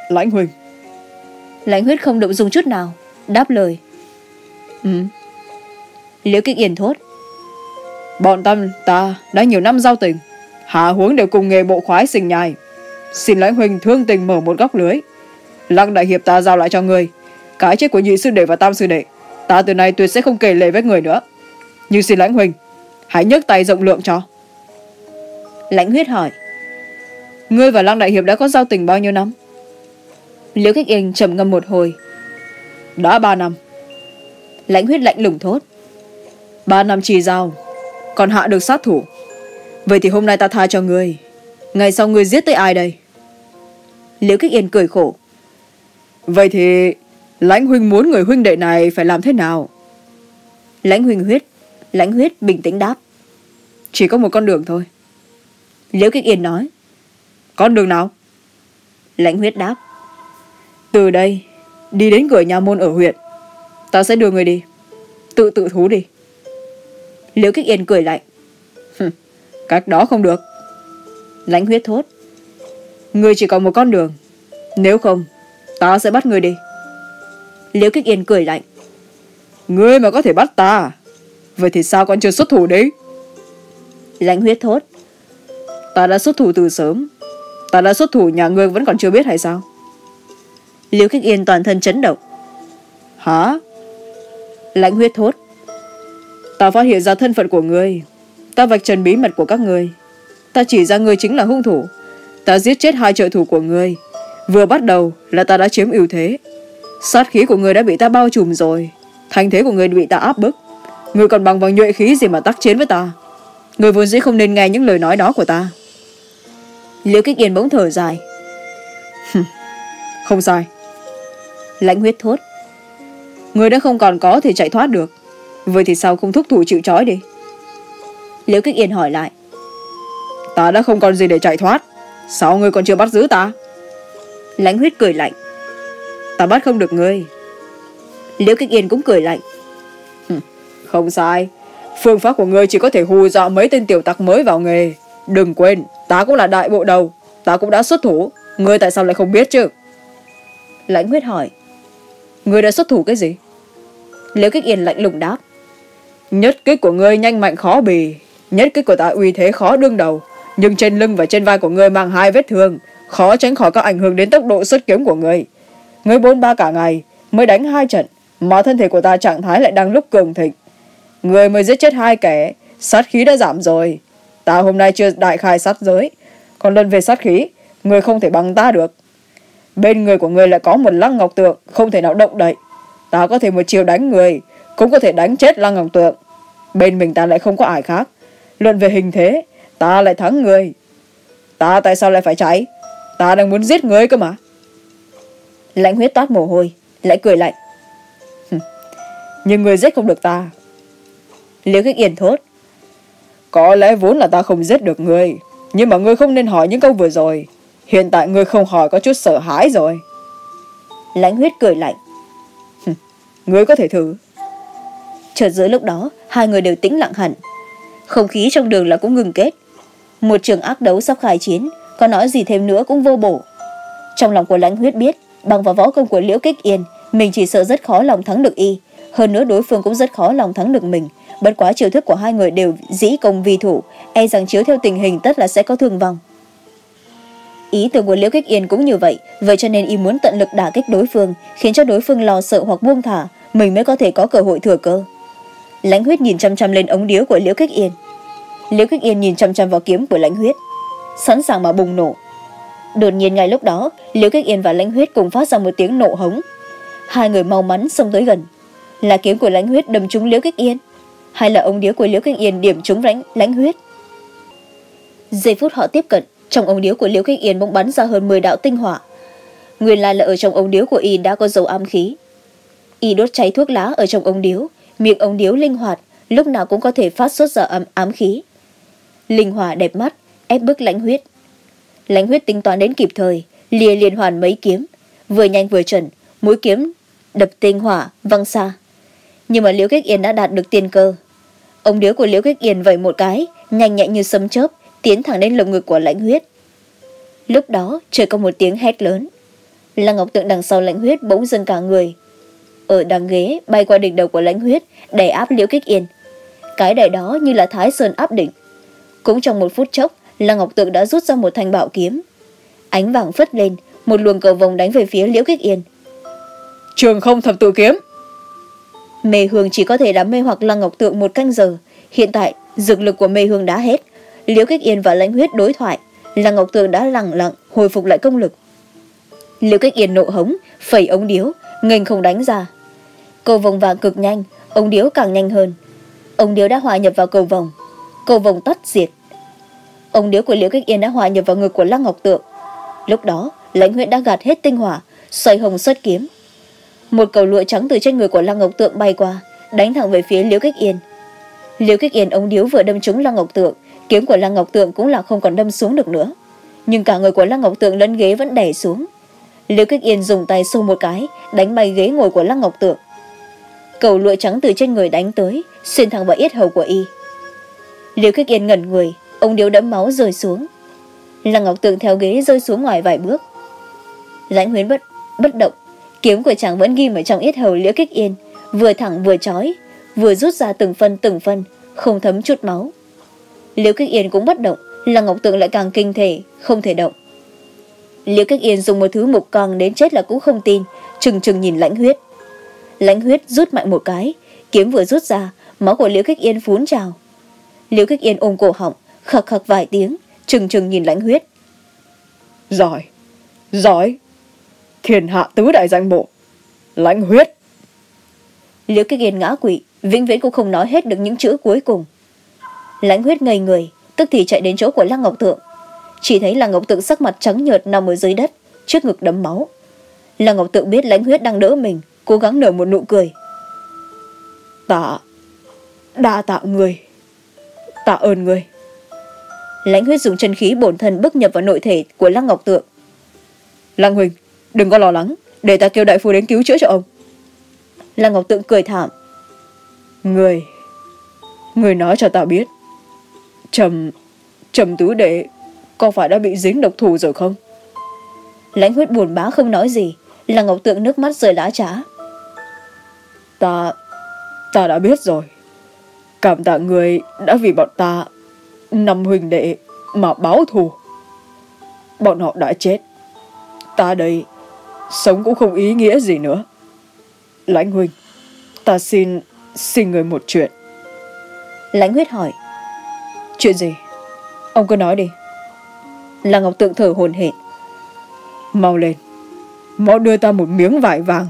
Lãnh huỳnh. Lãnh huyết không động dùng chút nào đáp lời. Ừ. liễu kích yên thốt. Bọn tâm ta đã nhiều năm giao tình hạ huống đều cùng nghề bộ khoái sinh nhai xin lãnh huỳnh thương tình mở một góc lưới. Lăng đại hiệp ta giao lại cho người cái chết của nhị sư đệ và tam sư đệ ta từ nay tuyệt sẽ không kể lệ với người nữa. Nhưng xin lãnh huỳnh hãy nhấc tay rộng lượng cho. Lãnh huyết hỏi ngươi và lăng đại hiệp đã có giao tình bao nhiêu năm? Liễu kích yên trầm ngâm một hồi. Đã ba năm. Lãnh huyết lạnh lùng thốt ba năm trì giao còn hạ được sát thủ. Vậy thì hôm nay ta tha cho ngươi. Ngày sau ngươi giết tới ai đây liễu kích yên cười khổ. Vậy thì lãnh huynh muốn người huynh đệ này phải làm thế nào? Lãnh huynh huyết lãnh huyết bình tĩnh đáp. Chỉ có một con đường thôi. Liễu kích yên nói. Con đường nào? Lãnh huyết đáp. Từ đây đi đến cửa nhà môn ở huyện. Ta sẽ đưa người đi. Tự tự thú đi. Liễu kích yên cười lạnh. Cách đó không được. Lãnh huyết thốt người chỉ còn một con đường. Nếu không, ta sẽ bắt người đi. Liễu kích yên cười lạnh. Ngươi mà có thể bắt ta, vậy thì sao con chưa xuất thủ đấy? Lãnh huyết thốt. Ta đã xuất thủ từ sớm. Ta đã xuất thủ, nhà ngươi vẫn còn chưa biết hay sao? Liễu kích yên toàn thân chấn động. Hả? Lãnh huyết thốt. Ta phát hiện ra thân phận của ngươi. Ta vạch trần bí mật của các ngươi. Ta chỉ ra ngươi chính là hung thủ ta giết chết hai trợ thủ của ngươi. Vừa bắt đầu là ta đã chiếm ưu thế. Sát khí của ngươi đã bị ta bao trùm rồi. Thành thế của ngươi bị ta áp bức. Ngươi còn bằng bằng nhuệ khí gì mà tác chiến với ta? Ngươi vốn dĩ không nên nghe những lời nói đó của ta. Liễu kích yên bỗng thở dài. Không sai. Lãnh huyết thốt. Ngươi đã không còn có thể chạy thoát được. Vậy thì sao không thúc thủ chịu trói đi? Liễu kích yên hỏi lại. Ta đã không còn gì để chạy thoát sao ngươi còn chưa bắt giữ ta? Lãnh huyết cười lạnh. Ta bắt không được ngươi liễu kích yên cũng cười lạnh. Không sai. Phương pháp của ngươi chỉ có thể hù dọa mấy tên tiểu tặc mới vào nghề. Đừng quên, ta cũng là đại bộ đầu. Ta cũng đã xuất thủ. Ngươi tại sao lại không biết chứ? Lãnh huyết hỏi. Ngươi đã xuất thủ cái gì? Liễu kích yên lạnh lùng đáp. Nhất kích của ngươi nhanh mạnh khó bì. Nhất kích của ta uy thế khó đương đầu nhưng trên lưng và trên vai của ngươi mang hai vết thương, khó tránh khỏi các ảnh hưởng đến tốc độ xuất kiếm của ngươi người bốn ba cả ngày mới đánh hai trận, mà thân thể của ta trạng thái lại đang lúc cường thịnh. Người mới giết chết hai kẻ, sát khí đã giảm rồi. Ta hôm nay chưa đại khai sát giới, còn lần về sát khí, người không thể bằng ta được. Bên người của người lại có một lăng ngọc tượng không thể nào động đậy. Ta có thể một chiều đánh người, cũng có thể đánh chết lăng ngọc tượng. Bên mình ta lại không có ai khác. Luận về hình thế ta lại thắng người. Ta tại sao lại phải cháy ta đang muốn giết người cơ mà. Lãnh huyết toát mồ hôi, lại cười lạnh. Nhưng người giết không được ta. Liễu kích yên thốt. Có lẽ vốn là ta không giết được người, nhưng mà ngươi không nên hỏi những câu vừa rồi. Hiện tại ngươi không hỏi có chút sợ hãi rồi. Lãnh huyết cười lạnh. Ngươi có thể thử. Chợt giữa lúc đó, hai người đều tĩnh lặng hẳn. Không khí trong đường là cũng ngừng kết một trường ác đấu sắp khai chiến, có nói gì thêm nữa cũng vô bổ. Trong lòng của lãnh huyết biết, bằng vào võ công của liễu kích yên, mình chỉ sợ rất khó lòng thắng được y. Hơn nữa đối phương cũng rất khó lòng thắng được mình. Bất quá chiêu thức của hai người đều dĩ công vi thủ e rằng chiếu theo tình hình tất là sẽ có thương vong. Ý tưởng của liễu kích yên cũng như vậy vậy cho nên y muốn tận lực đả kích đối phương, khiến cho đối phương lo sợ hoặc buông thả, mình mới có thể có cơ hội thừa cơ. Lãnh huyết nhìn chăm chăm lên ống điếu của liễu kích yên liễu kích yên nhìn chăm chăm vào kiếm của lãnh huyết. Sẵn sàng mà bùng nổ. Đột nhiên ngay lúc đó liễu kích yên và lãnh huyết cùng phát ra một tiếng nổ hống. Hai người mau mắn xông tới gần. Là kiếm của lãnh huyết đâm trúng liễu kích yên hay là ống điếu của liễu kích yên điểm trúng lãnh, lãnh huyết? Giây phút họ tiếp cận trong ống điếu của liễu kích yên bỗng bắn ra hơn 10 đạo tinh hỏa. Nguyên lai là ở trong ống điếu của y đã có dầu ám khí. Y đốt cháy thuốc lá ở trong ống điếu miệng ống điếu linh hoạt lúc nào cũng có thể phát xuất ra ám, ám khí linh hỏa đẹp mắt, ép bức lãnh huyết. Lãnh huyết tính toán đến kịp thời, lìa liên hoàn mấy kiếm. Vừa nhanh vừa chuẩn, mũi kiếm đập tinh hỏa, văng xa. Nhưng mà liễu kích yên đã đạt được tiên cơ. Ông điếu của liễu kích yên vẩy một cái, nhanh nhẹn như sấm chớp, tiến thẳng đến lồng ngực của lãnh huyết. Lúc đó, trời có một tiếng hét lớn. Lăng ngọc tượng đằng sau lãnh huyết bỗng dưng cả người. Ở đằng ghế, bay qua đỉnh đầu của lãnh huyết, đẩy áp liễu kích yên. Cái đẩy đó như là thái sơn áp đỉnh cũng trong một phút chốc lăng ngọc tượng đã rút ra một thanh bảo kiếm. Ánh vàng phất lên một luồng cầu vồng đánh về phía liễu kích yên. Trường không thập tự kiếm. Mê hương chỉ có thể đám mê hoặc lăng ngọc tượng một canh giờ. Hiện tại dược lực của mê hương đã hết. Liễu kích yên và lãnh huyết đối thoại. Lăng ngọc tượng đã lẳng lặng hồi phục lại công lực. Liễu kích yên nộ hống phẩy ống điếu nghênh không đánh ra. Cầu vồng vàng cực nhanh ống điếu càng nhanh hơn. Ống điếu đã hòa nhập vào cầu vồng cầu vồng tắt diệt. Ông điếu của liễu kích yên đã hòa nhập vào ngực của lăng ngọc tượng. Lúc đó, lãnh huyện đã gạt hết tinh hỏa, xoay hồng xuất kiếm. Một cầu lụa trắng từ trên người của lăng ngọc tượng bay qua, đánh thẳng về phía liễu kích yên. Liễu kích yên ống điếu vừa đâm trúng lăng ngọc tượng, kiếm của lăng ngọc tượng cũng là không còn đâm xuống được nữa. Nhưng cả người của lăng ngọc tượng lẫn ghế vẫn đẩy xuống. Liễu kích yên dùng tay xô một cái, đánh bay ghế ngồi của lăng ngọc tượng. Cầu lụa trắng từ trên người đánh tới, xuyên thẳng vào yết hầu của y liễu kích yên ngẩn người, ông điếu đẫm máu rơi xuống. Lăng ngọc tượng theo ghế rơi xuống ngoài vài bước. Lãnh huyến bất bất động, kiếm của chàng vẫn ghim ở trong yết hầu liễu kích yên, vừa thẳng vừa trói vừa rút ra từng phân từng phân, không thấm chút máu. Liễu kích yên cũng bất động, lăng ngọc tượng lại càng kinh thể không thể động. Liễu kích yên dùng một thứ mục càng đến chết là cũng không tin, trừng trừng nhìn lãnh huyết. Lãnh huyết rút mạnh một cái, kiếm vừa rút ra, máu của liễu kích yên phún trào liễu cách yên ôm cổ họng khặc khặc vài tiếng trừng trừng nhìn lãnh huyết. Giỏi giỏi. Thiên hạ tứ đại danh bộ lãnh huyết. Liễu cách yên ngã quỵ vĩnh viễn cũng không nói hết được những chữ cuối cùng. Lãnh huyết ngây người tức thì chạy đến chỗ của lăng ngọc tượng chỉ thấy lăng ngọc tượng sắc mặt trắng nhợt nằm ở dưới đất trước ngực đấm máu. Lăng ngọc tượng biết lãnh huyết đang đỡ mình cố gắng nở một nụ cười. Tạ đa tạ người tạ ơn người lãnh huyết dùng chân khí bổn thân bước nhập vào nội thể của lăng ngọc tượng. Lăng huỳnh đừng có lo lắng, để ta kêu đại phu đến cứu chữa cho ông. Lăng ngọc tượng cười thảm. Người người nói cho ta biết, trầm trầm tứ đệ có phải đã bị dính độc thù rồi không? Lãnh huyết buồn bã không nói gì, lăng ngọc tượng nước mắt rơi lá trá. Ta ta đã biết rồi cảm tạ người đã vì bọn ta năm huynh đệ mà báo thù. Bọn họ đã chết. Ta đây sống cũng không ý nghĩa gì nữa. Lãnh huynh ta xin xin người một chuyện. Lãnh huyết hỏi. Chuyện gì? Ông cứ nói đi. Là ngọc tượng thở hồn hển. Mau lên. Mau đưa ta một miếng vải vàng.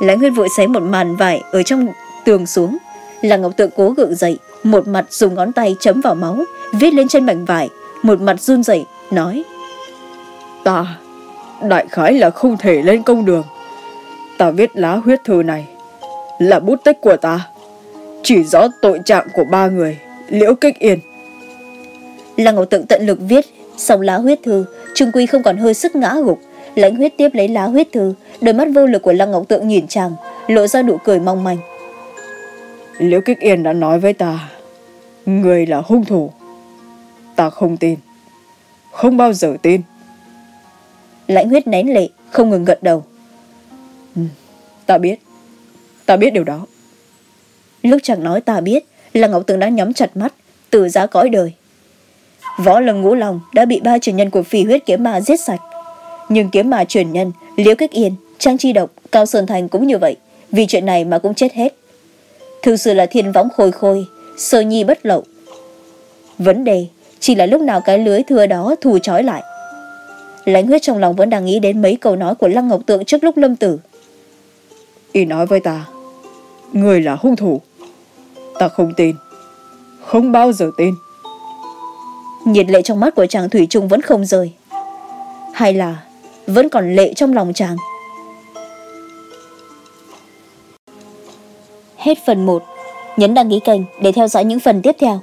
Lãnh huyết vội xé một màn vải ở trong tường xuống là ngọc tượng cố gượng dậy một mặt dùng ngón tay chấm vào máu viết lên trên mảnh vải một mặt run rẩy nói. Ta đại khái là không thể lên công đường. Ta viết lá huyết thư này là bút tích của ta. Chỉ rõ tội trạng của ba người liễu kích yên. Là ngọc tượng tận lực viết xong lá huyết thư trung quy không còn hơi sức ngã gục. Lãnh huyết tiếp lấy lá huyết thư đôi mắt vô lực của lăng ngọc tượng nhìn chàng lộ ra nụ cười mong manh liễu kích yên đã nói với ta người là hung thủ. Ta không tin không bao giờ tin. Lãnh huyết nén lệ không ngừng gật đầu. Ừ, ta biết ta biết điều đó. Lúc chàng nói ta biết là ngọc tường đã nhắm chặt mắt từ giá cõi đời. Võ lâm ngũ lòng đã bị ba truyền nhân của phi huyết kiếm ma giết sạch. Nhưng kiếm ma truyền nhân liễu kích yên trang chi độc cao sơn thành cũng như vậy. Vì chuyện này mà cũng chết hết thực sự là thiên võng khôi khôi sơ nhi bất lậu. Vấn đề chỉ là lúc nào cái lưới thưa đó thù trói lại. Lãnh huyết trong lòng vẫn đang nghĩ đến mấy câu nói của lăng ngọc tượng trước lúc lâm tử. Y nói với ta người là hung thủ. Ta không tin không bao giờ tin. Nhiệt lệ trong mắt của chàng thủy trung vẫn không rời. Hay là vẫn còn lệ trong lòng chàng hết phần một. Nhấn đăng ký kênh để theo dõi những phần tiếp theo.